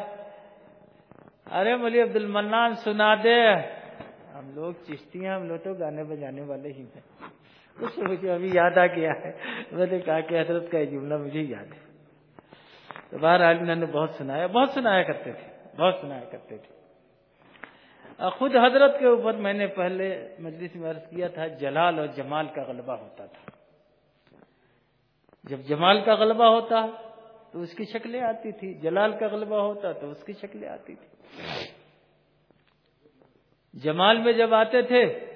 H: ارے ملی عبد المنان سنا دے۔ ہم لوگ چشتی ہیں ہم لوگ تو گانے بجانے والے ہی ہیں۔ اس مجھے ابھی یاد آ گیا ہے۔ میں نے کہا کہ حضرت کا یہ جملہ مجھے یاد ہے۔ تو بہرحال انہوں نے بہت سنایا بہت سنایا کرتے تھے، بہت سنایا کرتے تھے۔ خود حضرت کے اوپر میں نے پہلے مجلس میں عرض کیا تھا، جلال اور جمال کا غلبہ ہوتا تھا۔ جب جمال کا غلبہ ہوتا تو اس کی شکلیں آتی تھی، جلال کا غلبہ ہوتا تو اس کی شکلیں آتی تھی۔ جمال میں جب آتے تھے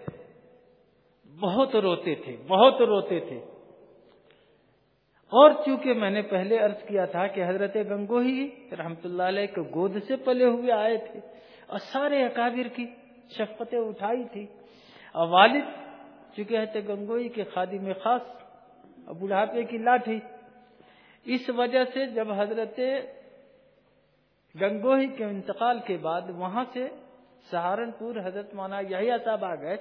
H: بہت روتے تھے، بہت روتے تھے۔ اور چونکہ میں نے پہلے عرض کیا تھا کہ حضرت گنگو ہی رحمت اللہ علیہ کے گود سے پلے ہوئے آئے تھے اور سارے اکابر کی شفقتیں اٹھائی تھی۔ اور والد، چونکہ حضرت گنگوئی کے خادی میں خاص اور بڑھاپے کی لاٹھی، اس وجہ سے جب حضرت گنگوہی کے انتقال کے بعد وہاں سے سہارنپور حضرت مونا یحییٰ صاحب آ گئے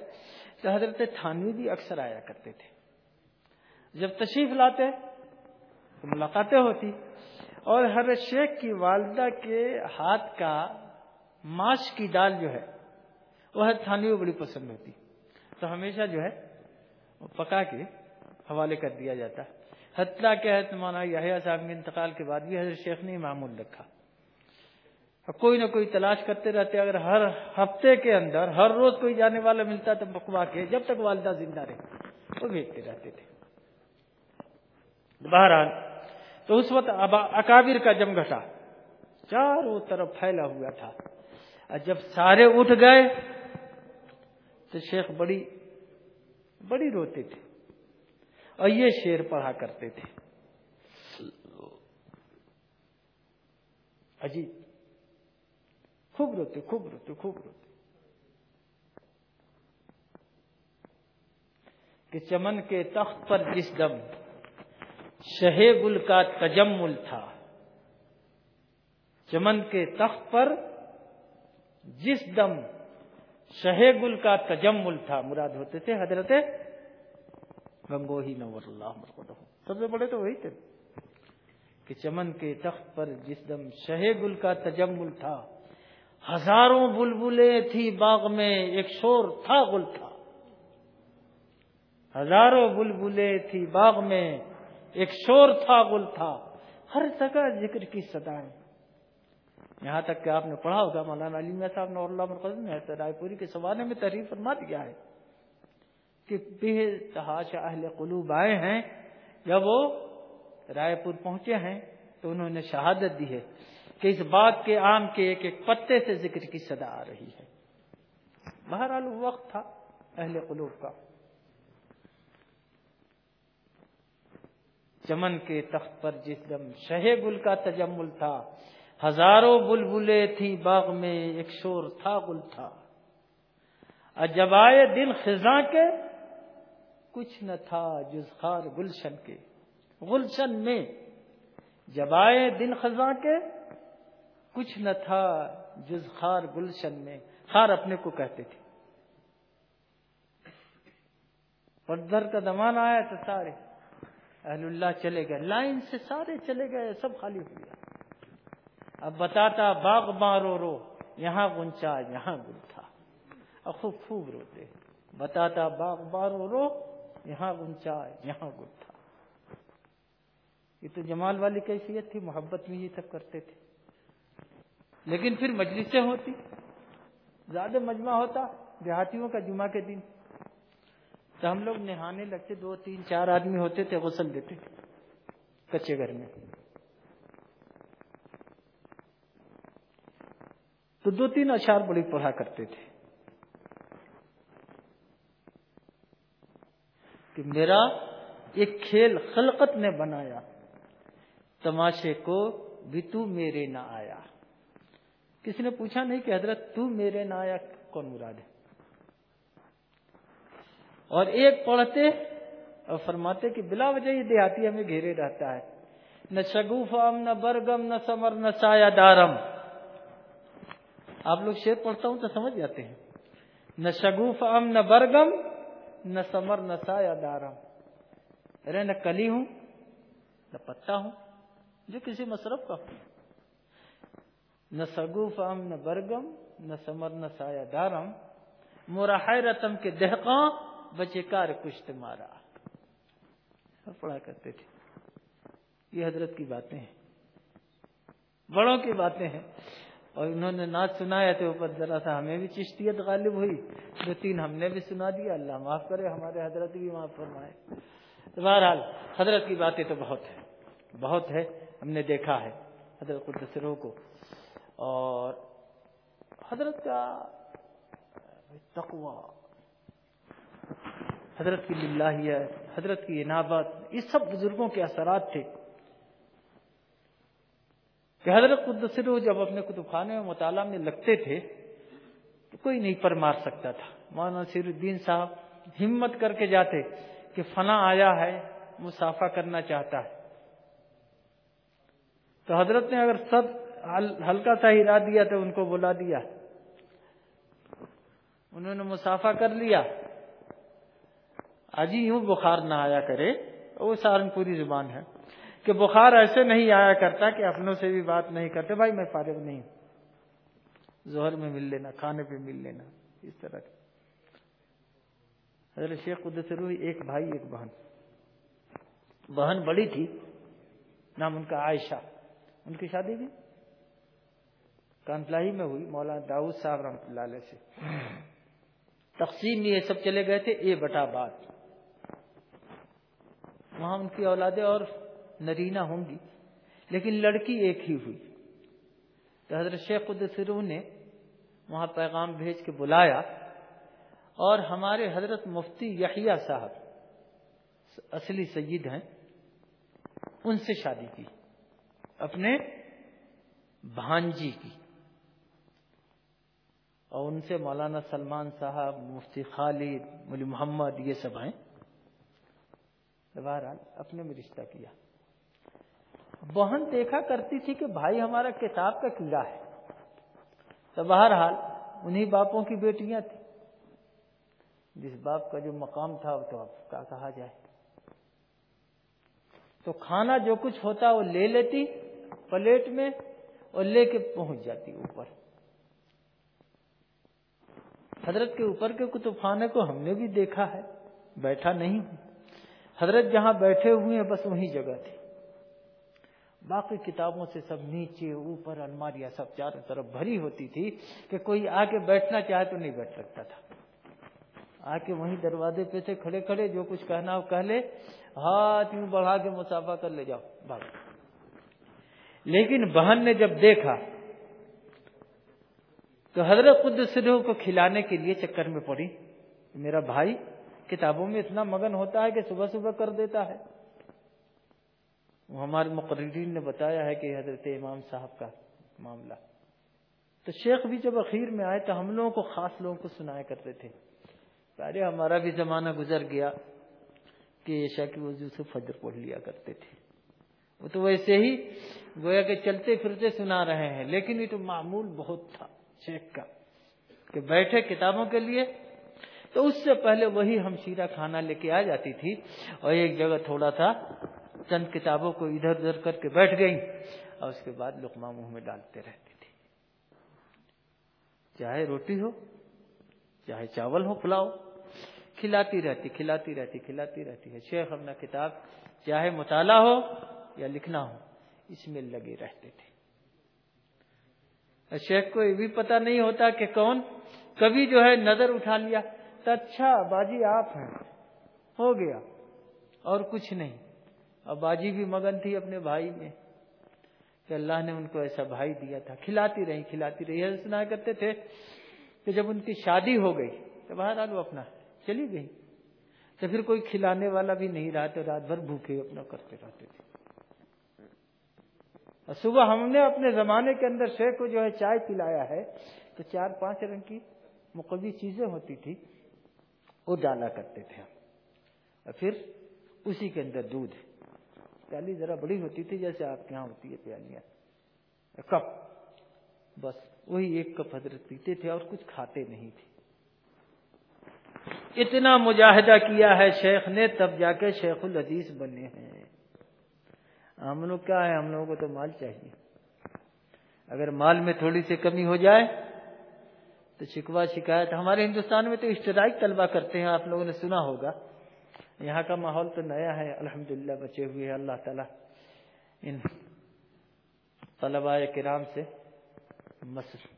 H: تو حضرت تھانوی بھی اکثر آیا کرتے تھے۔ جب تشریف لاتے تو ملاقاتیں ہوتی۔ اور ہر شیخ کی والدہ کے ہاتھ کا ماش کی دال جو ہے، وہ تھانوی کو بڑی پسند ہوتی۔ تو ہمیشہ جو ہے، وہ پکا کے حوالے کر دیا جاتا۔ حتیٰ کہ حضرت مولانا یحییٰ صاحب کے انتقال کے بعد بھی حضرت شیخ نے معمول رکھا کوئی نہ کوئی تلاش کرتے رہتے اگر ہر ہفتے کے اندر، ہر روز کوئی جانے والا ملتا تو بکوا کے جب تک والدہ زندہ رہے، وہ بھیجتے رہتے تھے۔ بہرحال، تو اس وقت اکابر کا جم گھٹا چاروں طرف پھیلا ہوا تھا۔ اور جب سارے اٹھ گئے تو شیخ بڑی بڑی روتے تھے اور یہ شیر پڑھا کرتے تھے۔ عجیب خوب روتے خوب روتے خوب روتے کہ چمن کے تخت پر جس دم شہ گل کا تجمل تھا، چمن کے تخت پر جس دم شہ گل کا تجمل تھا، مراد ہوتے تھے حضرت گنگو ہی نور اللہ سب سے بڑے تو وہی تھے۔ کہ چمن کے تخت پر جس دم شہ گل کا تجمل تھا ہزاروں بلبلیں تھی باغ میں، ایک شور تھا گل تھا۔ ہزاروں بلبلیں تھی باغ میں، ایک شور تھا گل تھا۔ ہر جگہ ذکر کی سدائیں یہاں تک کہ آپ نے پڑھا ہوگا، مولانا علی میں صاحب، نور اللہ مرکز نے رائے پوری کے سوانے میں تحریر فرما دیا ہے کہ بے تحاش اہل قلوب آئے ہیں۔ جب وہ رائے پور پہنچے ہیں تو انہوں نے شہادت دی ہے۔ کہ اس بات کے آم کے ایک ایک پتے سے ذکر کی صدا آ رہی ہے۔ بہرحال وقت تھا اہل قلوب کا۔ چمن کے تخت پر جس دم شہ گل کا تجمل تھا، ہزاروں بلبلے تھی باغ میں، ایک شور تھا، گل تھا۔ جب آئے دن خزاں کے، کچھ نہ تھا جز خار گلشن کے۔ گلشن میں جب آئے دن خزاں کے کچھ نہ تھا جز خار گلشن میں، خار اپنے کو کہتے تھے۔ پردر کا دمان آیا تو سارے اہل اللہ چلے گئے۔ لائن سے سارے چلے گئے، سب خالی ہو گیا۔ اب بتاتا، باغ مارو رو یہاں گنچا یہاں گل تھا۔ اور خوب خوب روتے۔ بتاتا، باغ مارو رو یہاں گنچا یہاں گل تھا۔ یہ تو جمال والی کیفیت تھی، محبت میں یہ سب کرتے تھے۔ لیکن پھر مجلسیں ہوتی۔ زیادہ مجمع ہوتا، دیہاتیوں کا جمعہ کے دن۔ تو ہم لوگ نہانے لگتے، دو، تین، چار آدمی ہوتے تھے، غسل دیتے، کچے گھر میں۔ تو دو، تین اشار بڑی پڑھا کرتے تھے۔ کہ میرا ایک کھیل خلقت نے بنایا، تماشے کو بھی تو میرے نہ آیا۔ کسی نے پوچھا نہیں کہ حضرت تو میرے نہ کون مراد ہے؟ اور ایک پڑھتے اور فرماتے کہ بلا وجہ یہ دیہاتی ہمیں گھیرے رہتا ہے۔ نہ شگوف ام نہ برگم، نہ سمر، نہ سایہ دارم۔ آپ لوگ شیر پڑھتا ہوں تو سمجھ جاتے ہیں۔ نہ شگوف ام نہ برگم، نہ سمر، نہ سایہ دارم۔ ارے، نہ کلی ہوں، نہ پتا ہوں، جو کسی مصرف کا ہوں نہ سگوف ام نہ برگم، نہ سمر، نہ سایہ دارم، مورا رتم کے دہقاں، بچے کار کشت مارا۔ پڑھا کرتے تھے۔ یہ حضرت کی باتیں ہیں۔ بڑوں کی باتیں ہیں۔ اور انہوں نے نعت سنایا تو اوپر ذرا سا ہمیں بھی چشتیت غالب ہوئی۔ دو تین ہم نے بھی سنا دیا۔ اللہ معاف کرے، ہمارے حضرت بھی معاف فرمائے۔ بہرحال، حضرت کی باتیں تو بہت ہے بہت ہے ہم نے دیکھا ہے۔ حضرت قدسروں کو اور حضرت کا تقوی، حضرت کی للہیت، حضرت کی انابت یہ سب بزرگوں کے اثرات تھے کہ حضرت قدسرو جب اپنے کتب خانے میں مطالعہ میں لگتے تھے تو کوئی نہیں پر مار سکتا تھا۔ مولانا سیر الدین صاحب ہمت کر کے جاتے کہ فنا آیا ہے مسافہ کرنا چاہتا ہے۔ تو حضرت نے اگر سب ہلکا سا ہرا دیا تو ان کو بلا دیا۔ انہوں نے مسافہ کر لیا۔ آج یوں بخار نہ آیا کرے۔ وہ سہارنپوری زبان ہے۔ کہ بخار ایسے نہیں آیا کرتا کہ اپنوں سے بھی بات نہیں کرتے۔ بھائی میں فارغ نہیں زہر میں مل لینا، کھانے پہ مل لینا۔ اس طرح۔ حضرت شیخ قدس روح ایک بھائی، ایک بہن۔ بہن بڑی تھی، نام ان کا عائشہ۔ ان کی شادی بھی؟ کانپلاہی میں ہوئی، مولانا داؤد صاحب رحمۃ اللہ علیہ سے۔ تقسیم یہ سب چلے گئے تھے، اے بٹا بات وہاں ان کی اولادیں اور نرینا ہوں گی، لیکن لڑکی ایک ہی ہوئی۔ تو حضرت شیخ الدروح نے وہاں پیغام بھیج کے بلایا، اور ہمارے حضرت مفتی یحییٰ صاحب اصلی سید ہیں، ان سے شادی کی، اپنے بھانجی کی۔ اور ان سے مولانا سلمان صاحب، مفتی خالد ملی محمد، یہ سب ہیں۔ بہرحال اپنے میں رشتہ کیا۔ بہن دیکھا کرتی تھی کہ بھائی ہمارا کتاب کا کیڑا ہے۔ تو بہرحال انہی باپوں کی بیٹیاں تھیں۔ جس باپ کا جو مقام تھا تو اب کیا کہا جائے۔ تو کھانا جو کچھ ہوتا وہ لے لیتی پلیٹ میں اور لے کے پہنچ جاتی اوپر۔ حضرت کے اوپر کے کتب خانے کو ہم نے بھی دیکھا ہے، بیٹھا نہیں ہوں۔ حضرت جہاں بیٹھے ہوئے ہیں، بس وہی جگہ تھی۔ باقی کتابوں سے سب نیچے، اوپر، الماریاں سب چاروں طرف بھری ہوتی تھی کہ کوئی آ کے بیٹھنا چاہے تو نہیں بیٹھ سکتا تھا۔ آ کے وہیں دروازے پہ سے کھڑے کھڑے، جو کچھ کہنا ہو کہہ لے، ہاتھ یوں بڑھا کے مسافہ کر لے جاؤ بھاگ لیکن بہن نے جب دیکھا تو حضرت خود سدھو کو کھلانے کے لیے چکر میں پڑی۔ میرا بھائی کتابوں میں اتنا مگن ہوتا ہے کہ صبح صبح کر دیتا ہے۔ ہمارے مقررین نے بتایا ہے کہ حضرت امام صاحب کا معاملہ۔ تو شیخ بھی جب اخیر میں آئے تو ہم لوگوں کو خاص لوگوں کو سنایا کرتے تھے۔ پہلے ہمارا بھی زمانہ گزر گیا کہ عشا کی وضو سے فجر پڑھ لیا کرتے تھے۔ وہ تو ویسے ہی گویا کہ چلتے پھرتے سنا رہے ہیں، لیکن یہ تو معمول بہت تھا۔ شیخ کا کہ بیٹھے کتابوں کے لیے۔ تو اس سے پہلے وہی ہمشیرہ کھانا لے کے آ جاتی تھی اور ایک جگہ تھوڑا تھا چند کتابوں کو ادھر ادھر کر کے بیٹھ گئی اور اس کے بعد لقمہ منہ میں ڈالتے رہتی تھی چاہے روٹی ہو، چاہے چاول ہو، پلاؤ۔ کھلاتی رہتی کھلاتی رہتی کھلاتی رہتی ہے۔ شیخ اپنا کتاب چاہے مطالعہ ہو یا لکھنا ہو، اس میں لگے رہتے تھے۔ شیخ کو یہ بھی پتا نہیں ہوتا کہ کون کبھی جو ہے نظر اٹھا لیا تو اچھا باجی آپ ہیں۔ ہو گیا۔ اور کچھ نہیں۔ اور باجی بھی مگن تھی اپنے بھائی میں کہ اللہ نے ان کو ایسا بھائی دیا تھا۔ کھلاتی رہی کھلاتی رہی۔ سنا کرتے تھے کہ جب ان کی شادی ہو گئی تو باہر وہ اپنا چلی گئی۔ تو پھر کوئی کھلانے والا بھی نہیں رہا تو رات بھر بھوکے اپنا کرتے رہتے تھے۔ اور صبح ہم نے اپنے زمانے کے اندر شیخ کو جو ہے چائے پلایا ہے، تو چار پانچ رنگ کی مقبی چیزیں ہوتی تھی، وہ ڈالا کرتے تھے ہم۔ اور پھر اسی کے اندر دودھ۔ پیالی ذرا بڑی ہوتی تھی، جیسے آپ کے یہاں ہوتی ہے پیالیاں۔ کپ۔ بس وہی ایک کپ حضرت پیتے تھے اور کچھ کھاتے نہیں تھے۔ اتنا مجاہدہ کیا ہے شیخ نے، تب جا کے شیخ الحدیث بنے ہیں۔ ہم لوگ کیا ہے ہم لوگوں کو تو مال چاہیے۔ اگر مال میں تھوڑی سی کمی ہو جائے، تو شکوا شکایت۔ ہمارے ہندوستان میں تو اشتراک طلبہ کرتے ہیں، آپ لوگوں نے سنا ہوگا۔ یہاں کا ماحول تو نیا ہے الحمد بچے ہوئے اللہ تعالیٰ ان طلباء کرام سے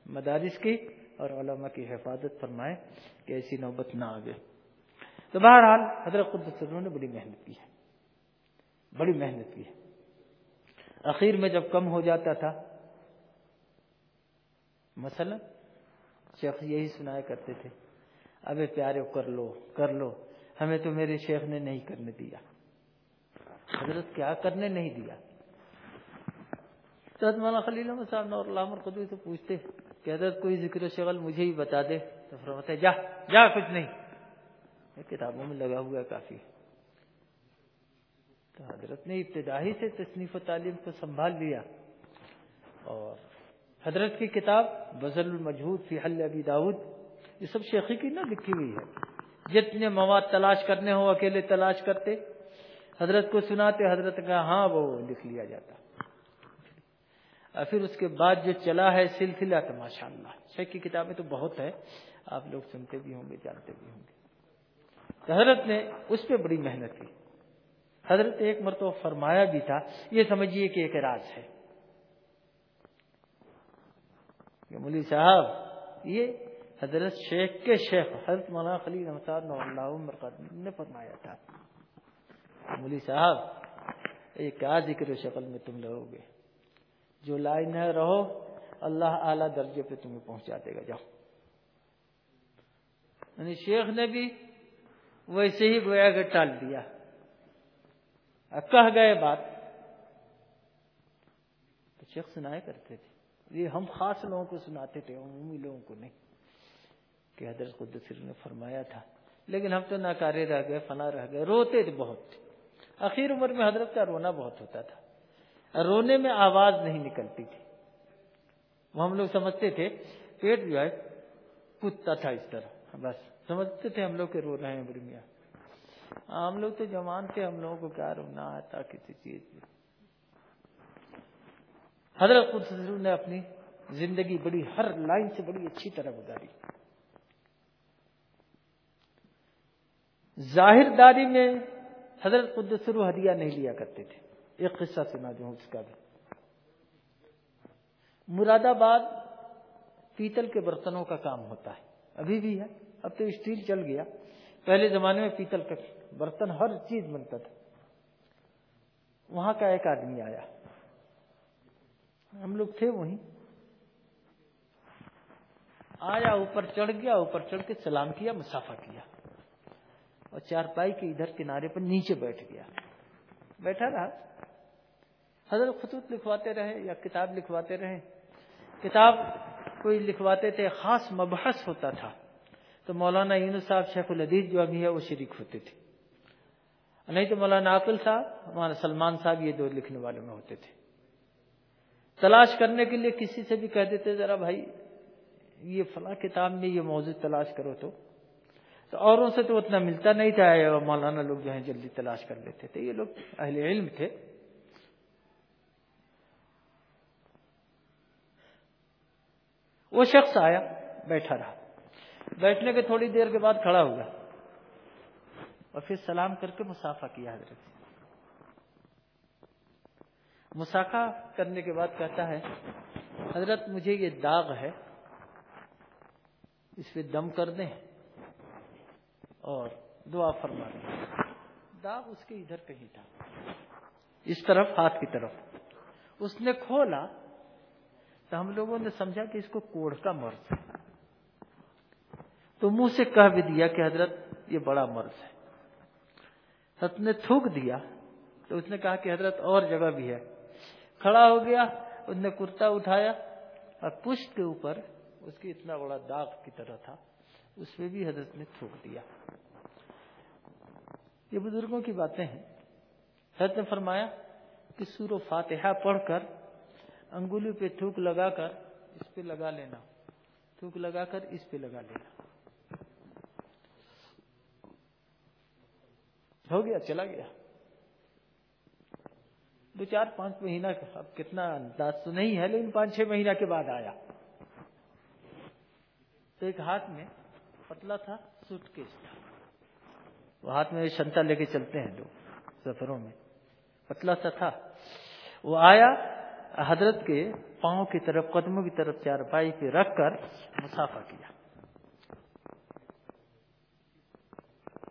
H: مدارس کی اور علماء کی حفاظت فرمائے کہ ایسی نوبت نہ آگے۔ تو بہرحال حضرت قدس نے بڑی محنت کی ہے۔ بڑی محنت کی ہے۔ اخیر میں جب کم ہو جاتا تھا، مثلا شیخ یہی سنایا کرتے تھے، ابے پیارے کر لو کر لو، ہمیں تو میرے شیخ نے نہیں کرنے دیا۔ حضرت کیا کرنے نہیں دیا؟ مولانا خلیل احمد صاحب اور علامہ خدو سے پوچھتے کہ حضرت کوئی ذکر و شغل مجھے ہی بتا دے؟ تو فرماتے، جا جا، کچھ نہیں۔ کتابوں میں لگا ہوا ہے کافی۔ تو حضرت نے ابتدائی سے تصنیف و تعلیم کو سنبھال لیا۔ اور حضرت کی کتاب بزل المجہود فی حل ابی داود، یہ سب شیخی کی نہ لکھی ہوئی ہے۔ جتنے مواد تلاش کرنے ہو اکیلے تلاش کرتے، حضرت کو سناتے، حضرت کا ہاں وہ لکھ لیا جاتا۔ اور پھر اس کے بعد جو چلا ہے سلسلہ، تو ماشاء اللہ شیخ کی کتابیں تو بہت ہے آپ لوگ سنتے بھی ہوں گے، جانتے بھی ہوں گے۔ حضرت نے اس پہ بڑی محنت کی۔ حضرت ایک مرتبہ فرمایا بھی تھا، یہ سمجھیے کہ ایک راز ہے۔ کہ ملی صاحب، یہ حضرت شیخ کے شیخ، حضرت مولانا خلیل اللہ نے فرمایا تھا۔ ملی صاحب یہ کیا ذکر شکل میں تم لوگو گے جو لائن ہے رہو، اللہ اعلی درجے پہ تمہیں پہنچا دے گا، جاؤ۔ یعنی شیخ نے بھی ویسے ہی گویا کہ ٹال دیا۔ کہہ گئے بات تو شیخ سنایا کرتے تھے۔ یہ ہم خاص لوگوں کو سناتے تھے عمومی لوگوں کو نہیں، کہ حضرت قدسر نے فرمایا تھا۔ لیکن ہم تو ناکارے رہ گئے، فنا رہ گئے، روتے تھے بہت۔ اخیر عمر میں حضرت کا رونا بہت ہوتا تھا۔ رونے میں آواز نہیں نکلتی تھی۔ وہ ہم لوگ سمجھتے تھے، پیٹ جو ہے، کودتا تھا اس طرح، بس۔ سمجھتے تھے ہم لوگ کے رو رہے ہیں، بڑی ہم لوگ تو جوان تھے، ہم لوگوں کو کیا رونا آتا کسی چیز میں حضرت قدس نے اپنی زندگی بڑی، ہر لائن سے بڑی اچھی طرح گزاری۔ ظاہر داری میں حضرت قدسرو ہدیہ نہیں لیا کرتے تھے۔ ایک قصہ سنا جو اس کا بھی۔ مراد آباد پیتل کے برتنوں کا کام ہوتا ہے۔ ابھی بھی ہے، اب تو اسٹیل چل گیا۔ پہلے زمانے میں پیتل کا برتن ہر چیز بنتا تھا۔ وہاں کا ایک آدمی آیا۔ ہم لوگ تھے وہیں۔ آیا، اوپر چڑھ گیا، اوپر چڑھ کے سلام کیا، مسافہ کیا۔ اور چار پائی کے ادھر کنارے پر نیچے بیٹھ گیا۔ بیٹھا رہا۔ حضرت خطوط لکھواتے رہے یا کتاب لکھواتے رہے۔ کتاب کوئی لکھواتے تھے، خاص مبحث ہوتا تھا۔ تو مولانا یونس صاحب شیخ العدیز جو ابھی ہے، وہ شریک ہوتے تھے۔ نہیں تو مولانا عاقل صاحب ہمارا سلمان صاحب یہ دو لکھنے والے میں ہوتے تھے۔ تلاش کرنے کے لیے کسی سے بھی کہہ دیتے، ذرا بھائی، یہ فلاں کتاب میں یہ موضوع تلاش کرو تو۔ تو اوروں سے تو اتنا ملتا نہیں تھا مولانا لوگ جو ہیں جلدی تلاش کر لیتے تھے۔ یہ لوگ اہل علم تھے۔ وہ شخص آیا، بیٹھا رہا۔ بیٹھنے کے تھوڑی دیر کے بعد کھڑا ہوا اور پھر سلام کر کے مسافہ کیا حضرت مسافہ کرنے کے بعد کہتا ہے، حضرت مجھے یہ داغ ہے، اس پہ دم کر دیں اور دعا فرما دیں۔ داغ اس کے ادھر کہیں تھا، اس طرف ہاتھ کی طرف۔ اس نے کھولا تو ہم لوگوں نے سمجھا کہ اس کو کوڑ کا مرض ہے۔ تو منہ سے کہہ بھی دیا کہ حضرت یہ بڑا مرض ہے۔ حضرت نے تھوک دیا تو اس نے کہا کہ حضرت اور جگہ بھی ہے۔ کھڑا ہو گیا، اس نے کرتا اٹھایا اور پشت کے اوپر اس کی اتنا بڑا داغ کی طرح تھا، اس میں بھی حضرت نے تھوک دیا۔ یہ بزرگوں کی باتیں ہیں۔ حضرت نے فرمایا کہ سور و فاتحہ پڑھ کر انگولی پہ تھوک لگا کر اس پہ لگا لینا، تھوک لگا کر اس پہ لگا لینا۔ ہو گیا، چلا گیا۔ دو چار پانچ مہینہ اب کتنا انداز تو نہیں ہے، لیکن پانچ چھ مہینہ کے بعد آیا۔ تو ایک ہاتھ میں پتلا تھا، سوٹ کیس تھا۔ وہ ہاتھ میں شنتا لے کے چلتے ہیں لوگ سفروں میں۔ پتلا سا تھا۔ وہ آیا، حضرت کے پاؤں کی طرف، قدموں کی طرف چار پائی پہ رکھ کر مسافہ کیا۔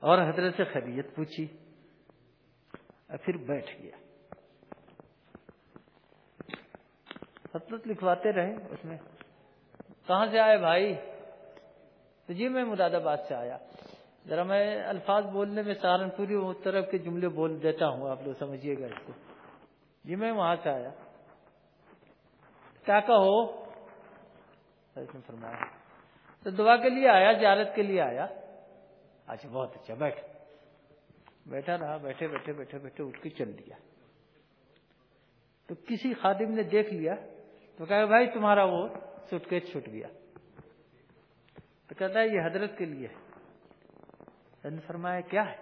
H: اور حضرت سے خیریت پوچھی، اور پھر بیٹھ گیا۔ حضرت لکھواتے رہے اس میں، کہاں سے آئے بھائی؟ تو جی میں مراد آباد سے آیا۔ ذرا میں الفاظ بولنے میں سہارنپوری طرف کے جملے بول دیتا ہوں، آپ لوگ سمجھیے گا اس کو۔ جی میں وہاں سے آیا۔ کیا کہو؟ نے فرمایا، تو دعا کے لیے آیا، زیارت کے لیے آیا؟ اچھا بہت اچھا بیٹھ۔ بیٹھا رہا، بیٹھے بیٹھے بیٹھے بیٹھے، اٹھ کے چل دیا۔ تو کسی خادم نے دیکھ لیا، تو کہا، بھائی، تمہارا وہ سٹ کے چھٹ گیا۔ تو کہتا ہے، یہ حضرت کے لیے فرمایا، کیا ہے؟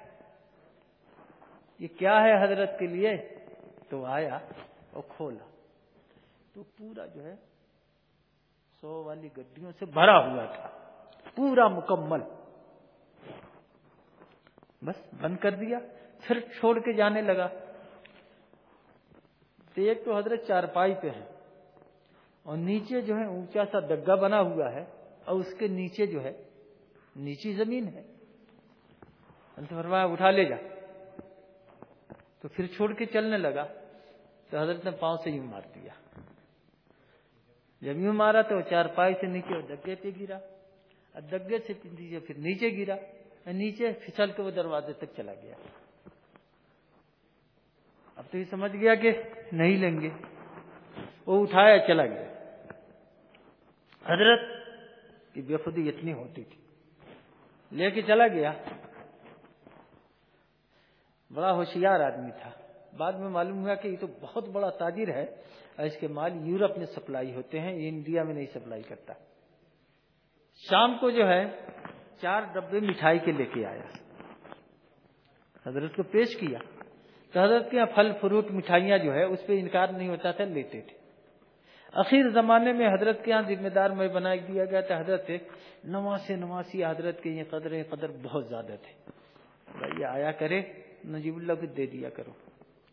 H: یہ کیا ہے حضرت کے لیے؟ تو آیا اور کھولا۔ تو پورا جو ہے، سو والی گڈیوں سے بھرا ہوا تھا۔ پورا مکمل۔ بس بند کر دیا، پھر چھوڑ کے جانے لگا۔ تو ایک تو حضرت چارپائی پہ ہے اور نیچے جو ہے اونچا سا دگا بنا ہوا ہے اور اس کے نیچے جو ہے نیچی زمین ہے۔ فرمایا، اٹھا لے جا۔ تو پھر چھوڑ کے چلنے لگا۔ تو حضرت نے پاؤں سے یوں مار دیا۔ جب یوں مارا تو چار پائی سے نیچے دگے پہ گرا۔ اور دگے سے پھر نیچے گرا۔ نیچے پھسل کے وہ دروازے تک چلا گیا۔ اب تو یہ سمجھ گیا کہ نہیں لیں گے۔ وہ اٹھایا چلا گیا۔ حضرت کی بے خودی اتنی ہوتی تھی۔ لے کے چلا گیا۔ بڑا ہوشیار آدمی تھا۔ بعد میں معلوم ہوا کہ یہ تو بہت بڑا تاجر ہے۔ اور اس کے مال یورپ میں سپلائی ہوتے ہیں۔ یہ انڈیا میں نہیں سپلائی کرتا۔ شام کو جو ہے چار ڈبے مٹھائی کے لے کے آیا۔ حضرت کو پیش کیا۔ تو حضرت کے یہاں پھل، فروٹ، مٹھائیاں جو ہے، اس پہ انکار نہیں ہوتا تھا، لیتے تھے۔ اخیر زمانے میں حضرت کے یہاں ذمہ دار میں بنا دیا گیا تھا، حضرت نواسی نواسی حضرت کے یہ قدر قدر بہت زیادہ تھے۔ بھائی آیا کرے، نجیب اللہ کو دے دیا کرو۔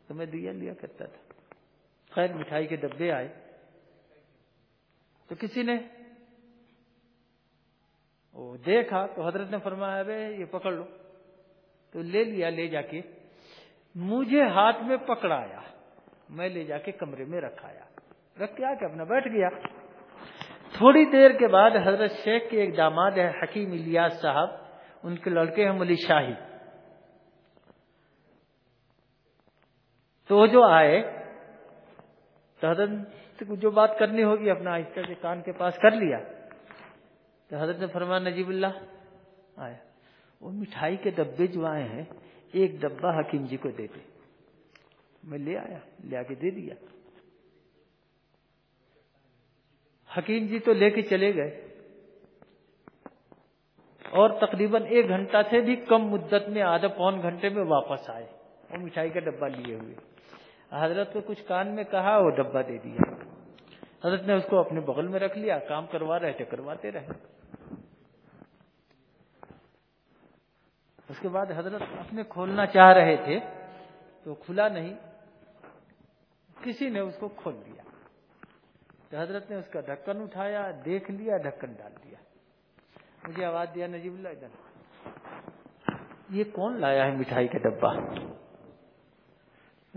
H: تو میں دیا لیا کرتا تھا۔ خیر، مٹھائی کے ڈبے آئے۔ تو کسی نے وہ دیکھا تو حضرت نے فرمایا یہ پکڑ لو۔ تو لے لیا، لے جا کے مجھے ہاتھ میں پکڑایا، میں لے جا کے کمرے میں رکھایا۔ رکھ کے آ کے اپنا بیٹھ گیا۔ تھوڑی دیر کے بعد حضرت شیخ کے ایک داماد ہے حکیم الیاس صاحب، ان کے لڑکے ہیں ملی شاہی۔ تو جو آئے، تو حضرت جو بات کرنی ہوگی، اپنا آہستہ کے کان کے پاس کر لیا۔ تو حضرت نے فرمان نجیب اللہ، آیا۔ وہ مٹھائی کے ڈبے جو آئے ہیں، ایک ڈبا حکیم جی کو دے دے۔ میں لے آیا، لے آ کے دے دیا۔ حکیم جی تو لے کے چلے گئے۔ اور تقریباً ایک گھنٹہ سے بھی کم مدت میں، آدھا پون گھنٹے میں واپس آئے۔ اور مٹھائی کا ڈبہ لیے ہوئے۔ حضرت کو کچھ کان میں کہا، وہ ڈبہ دے دیا۔ حضرت نے اس کو اپنے بغل میں رکھ لیا، کام کروا رہے تھے، کرواتے رہے۔ اس کے بعد حضرت اپنے کھولنا چاہ رہے تھے تو کھلا نہیں، کسی نے اس کو کھول دیا۔ تو حضرت نے اس کا ڈھکن اٹھایا، دیکھ لیا، ڈھکن ڈال دیا۔ مجھے آواز دیا، نجیب اللہ ادھر۔ یہ کون لایا ہے مٹھائی کا ڈبہ؟ میں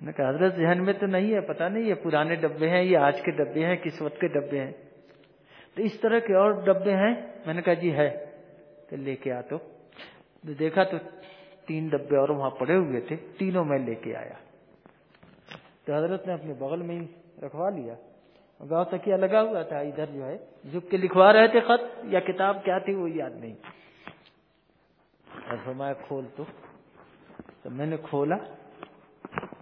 H: نے کہا، حضرت ذہن میں تو نہیں ہے پتا نہیں، یہ پرانے ڈبے ہیں، یہ آج کے ڈبے ہیں، کس وقت کے ڈبے ہیں۔ تو اس طرح کے اور ڈبے ہیں؟ میں نے کہا جی ہے، تو لے کے آ تو۔ دیکھا تو تین ڈبے اور وہاں پڑے ہوئے تھے، تینوں میں لے کے آیا۔ تو حضرت نے اپنے بغل میں ہی رکھوا لیا۔ گاؤں تکیا لگا ہوا تھا، ادھر جو ہے، جھک کے لکھوا رہے تھے خط یا کتاب کیا تھی وہ یاد نہیں۔ اور فرمایا، کھول تو۔ تو میں نے کھولا۔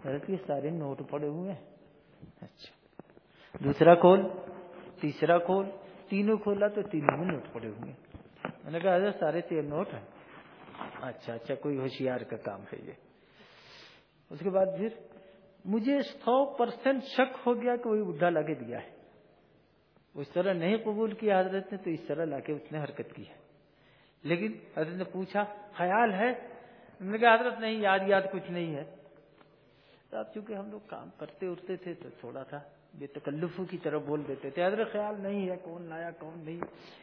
H: حضرت، یہ سارے نوٹ پڑے ہوئے ہیں۔ اچھا۔ دوسرا کھول، تیسرا کھول، تینوں کھولا تو تینوں میں نوٹ پڑے ہوئے ہیں۔ میں نے کہا، حضرت، سارے تین نوٹ ہیں۔ اچھا اچھا کوئی ہوشیار کا کام ہے یہ۔ اس کے بعد پھر مجھے سو پرسینٹ شک ہو گیا کہ وہی بڈھا لا کے دیا ہے۔ اس طرح نہیں قبول کیا حضرت نے تو اس طرح لا کے اس نے حرکت کی ہے۔ لیکن حضرت نے پوچھا، خیال ہے؟ نے کہا، حضرت نہیں، یاد یاد کچھ نہیں ہے۔ تو اب چونکہ ہم لوگ کام کرتے، اٹھتے تھے تو تھوڑا تھا۔ بے تکلفوں کی طرح بول دیتے تھے۔ حضرت خیال نہیں ہے کون لایا کون نہیں۔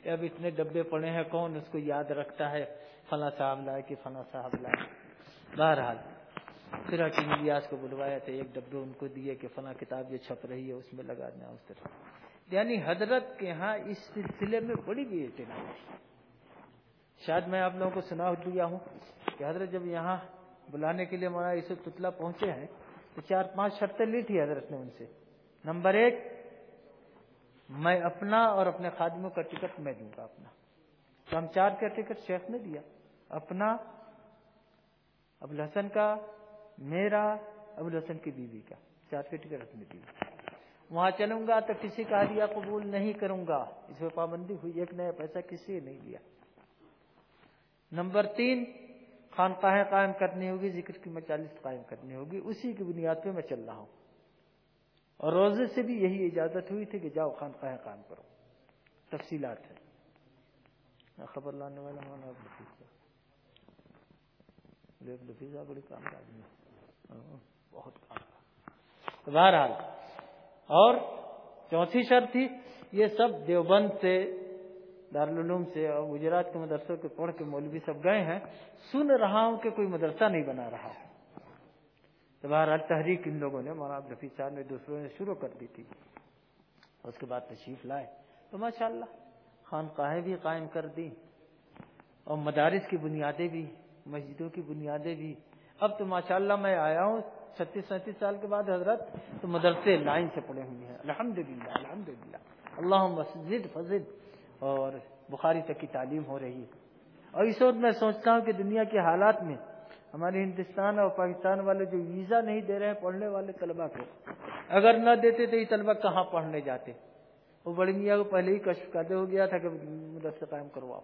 H: اب اتنے ڈبے پڑے ہیں، کون اس کو یاد رکھتا ہے؟ فلاں صاحب لائے کہ فلاں صاحب لائے۔ بہرحال، پھر حکیم الیاس کو بلوایا تھا ایک ڈبے ان کو دیے کہ فلاں کتاب جو چھپ رہی ہے، اس میں لگا دیں اس طرح۔ یعنی حضرت کے ہاں اس سلسلے میں بڑی بھی اعتماد شاید میں آپ لوگوں کو سنا دیا ہوں کہ حضرت جب یہاں بلانے کے لیے مولانا یوسف تتلا پہنچے ہیں تو چار پانچ شرطیں لی تھی حضرت نے ان سے۔ نمبر ایک، میں اپنا اور اپنے خادموں کا ٹکٹ میں دوں گا اپنا۔ تو ہم چار کا ٹکٹ شیخ نے دیا۔ اپنا، ابوالحسن کا، میرا، ابوالحسن کی بیوی کا۔ چار کے ٹکٹ میں دی وہاں چلوں گا تو کسی کا ہدیہ قبول نہیں کروں گا۔ اس میں پابندی ہوئی، ایک نیا پیسہ کسی نے نہیں دیا نمبر تین، خانقاہیں قائم کرنی ہوگی، ذکر کی مچالس قائم کرنی ہوگی۔ اسی کی بنیاد پہ میں چل رہا ہوں۔ اور روزے سے بھی یہی اجازت ہوئی تھی کہ جاؤ خانقاہیں قائم کرو تفصیلات ہے خبر لانے والا ہمارا لفیزہ بڑی کام آدمی بہت کام بہرحال، اور چوتھی شرط تھی، یہ سب دیوبند سے، دارالعلوم سے اور گجرات کے مدرسوں کے پڑھ کے مولوی سب گئے ہیں۔ سن رہا ہوں کہ کوئی مدرسہ نہیں بنا رہا ہے۔ بہرحال تحریک ان لوگوں نے، مولانا رفیع صاحب نے، دوسروں نے شروع کر دی تھی۔ اس کے بعد تشریف لائے۔ تو ماشاء اللہ خانقاہیں بھی قائم کر دی اور مدارس کی بنیادیں بھی، مسجدوں کی بنیادیں بھی۔ اب تو ماشاء اللہ میں آیا ہوں، چھتیس سینتیس سال کے بعد حضرت تو مدرسے لائن سے پڑے ہوئے ہیں۔ الحمد للہ الحمد للہ اللہ مسجد فضد اور بخاری تک کی تعلیم ہو رہی ہے۔ اور اس وقت میں سوچتا ہوں کہ دنیا کے حالات میں ہمارے ہندوستان اور پاکستان والے جو ویزا نہیں دے رہے ہیں پڑھنے والے طلبا کو، اگر نہ دیتے تو یہ طلبا کہاں پڑھنے جاتے؟ وہ بڑی میاں کو پہلے ہی کشف کردے ہو گیا تھا کہ مدرسہ قائم کرواؤ۔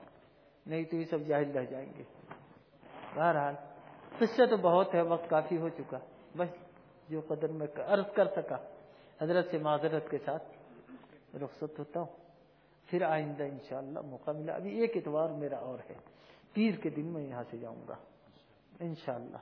H: نہیں تو یہ سب جاہل رہ جائیں گے۔ بہرحال، قصہ تو بہت ہے، وقت کافی ہو چکا۔ بس جو قدر میں عرض کر سکا، حضرت سے معذرت کے ساتھ رخصت ہوتا ہوں۔ پھر آئندہ انشاءاللہ موقع ملا۔ ابھی ایک اتوار میرا اور ہے۔ پیر کے دن میں یہاں سے جاؤں گا۔ إن شاء الله.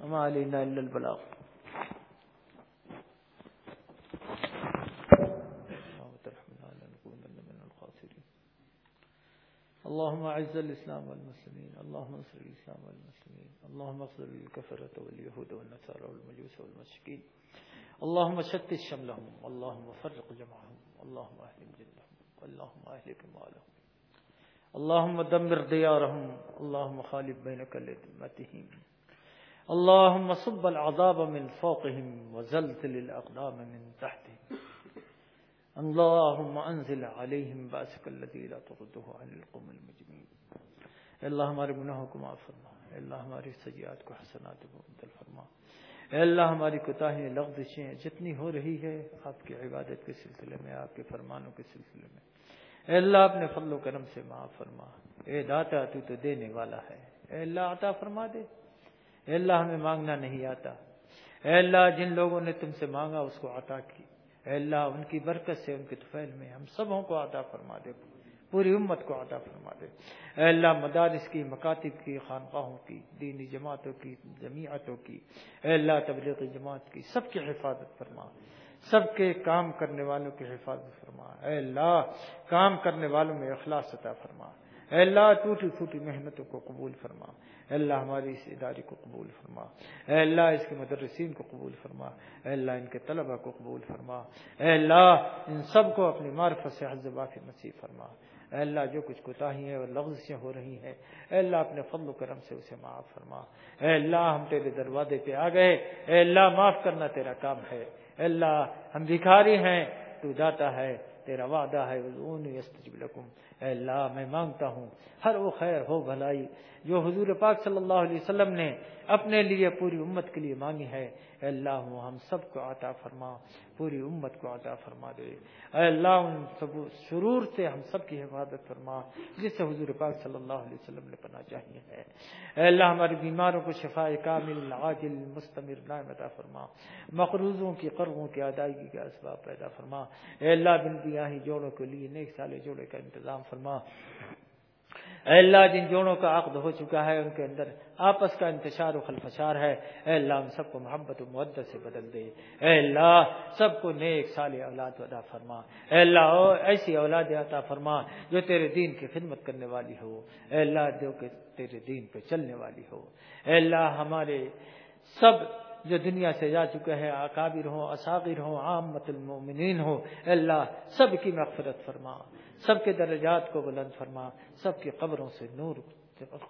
H: ہم علینا إلا البلاغ. اللهم أعز الإسلام والمسلمين. اللهم انصر الإسلام والمسلمين. اللهم اغفر للكفرة واليهود والنصارى والمجوس والمشركين. اللهم شتت شملهم اللهم فرق جمعهم، اللهم اهلك جلهم اللهم اهلك مالهم. اللهم دمر ديارهم، اللهم خالف بين كلمتهم اللهم صب العذاب من فوقهم وزلزل الاقدام من تحتهم. اللهم انزل عليهم باسك الذي لا ترده عن القوم المجرمين. اللہ ہمارے گناہوں کو معاف فرما، اللہ ہماری سجیات کو حسنات کو بدل فرما. اے اللہ، ہماری کوتاہی لغزشیں جتنی ہو رہی ہے، آپ کی عبادت کے سلسلے میں، آپ کے فرمانوں کے سلسلے میں۔ اے اللہ، اپنے فضل و کرم سے معاف فرما۔ اے داتا، تو تو دینے والا ہے۔ اے اللہ، عطا فرما دے۔ اے اللہ، ہمیں مانگنا نہیں آتا۔ اے اللہ، جن لوگوں نے تم سے مانگا، اس کو عطا کی۔ اے اللہ، ان کی برکت سے، ان کے طفیل میں ہم سبوں کو عطا فرما دے۔ پوری امت کو عطا فرما دے۔ اے اللہ، مدارس کی، مکاتب کی، خانقاہوں کی، دینی جماعتوں کی، جمعیتوں کی، اے اللہ تبلیغ جماعت کی، سب کی حفاظت فرما۔ سب کے کام کرنے والوں کی حفاظت فرما۔ اے اللہ، کام کرنے والوں میں اخلاص عطا فرما۔ اے اللہ، ٹوٹی پھوٹی محنتوں کو قبول فرما۔ اے اللہ، ہماری اس ادارے کو قبول فرما۔ اے اللہ، اس کے مدرسین کو قبول فرما۔ اے اللہ، ان کے طلبہ کو قبول فرما۔ اے اللہ، ان سب کو اپنی معرفت سے حض بافی نصیب فرما۔ اے اللہ جو کچھ کوتاہی اور لغزشیں ہو رہی ہیں اے اللہ اپنے فضل و کرم سے اسے معاف فرما۔ اے اللہ ہم تیرے دروازے پہ آ گئے، اے اللہ معاف کرنا تیرا کام ہے۔ اے اللہ ہم بھکاری ہیں، تو داتا ہے، تیرا وعدہ ہے۔ اے اللہ میں مانگتا ہوں، ہر وہ خیر ہو بھلائی۔ جو حضور پاک صلی اللہ علیہ وسلم نے اپنے لیے پوری امت کے لیے مانگی ہے، اے اللہ، ہم سب کو عطا فرما، پوری امت کو عطا فرما دے۔ اے اللہ، ان سب شرور سے ہم سب کی حفاظت فرما، جس سے حضور پاک صلی اللہ علیہ وسلم نے پناہ چاہیے ہے۔ اے اللہ ہمارے بیماروں کو شفا کامل، عاجل، مستمر نائم عطا فرما۔ مقروضوں کی، قرضوں کی ادائیگی کا اسباب پیدا فرما۔ اے اللہ، بن بیاہی جوڑوں کے لیے، نیک سال جوڑے کا انتظام فرما۔ اے اللہ، جن جوڑوں کا عقد ہو چکا ہے، ان کے اندر آپس کا انتشار و خلفشار ہے۔ اے اللہ، ہم سب کو محبت و معدت سے بدل دے۔ اے اللہ، سب کو نیک سال اولاد عطا فرما۔ اے اللہ ایسی اولاد عطا فرما جو تیرے دین کی خدمت کرنے والی ہو۔ اے اللہ، جو کہ تیرے دین پہ چلنے والی ہو۔ اے اللہ، ہمارے سب جو دنیا سے جا چکے ہیں، اکابر ہوں اساغر ہوں عامت المومنین ہو اے اللہ، سب کی مغفرت فرما، سب کے درجات کو بلند فرما، سب کی قبروں سے نور،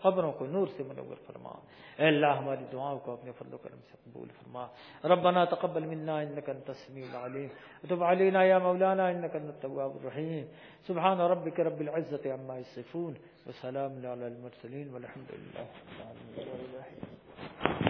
H: قبروں کو نور سے منور فرما۔ اے اللہ، ہماری دعاؤں کو اپنے فضل و کرم سے قبول فرما۔ ربنا تقبل منا انك انت السميع العليم وتب علينا يا مولانا انك انت التواب الرحيم سبحان ربك رب العزه عما يصفون وسلام على المرسلين والحمد لله رب العالمين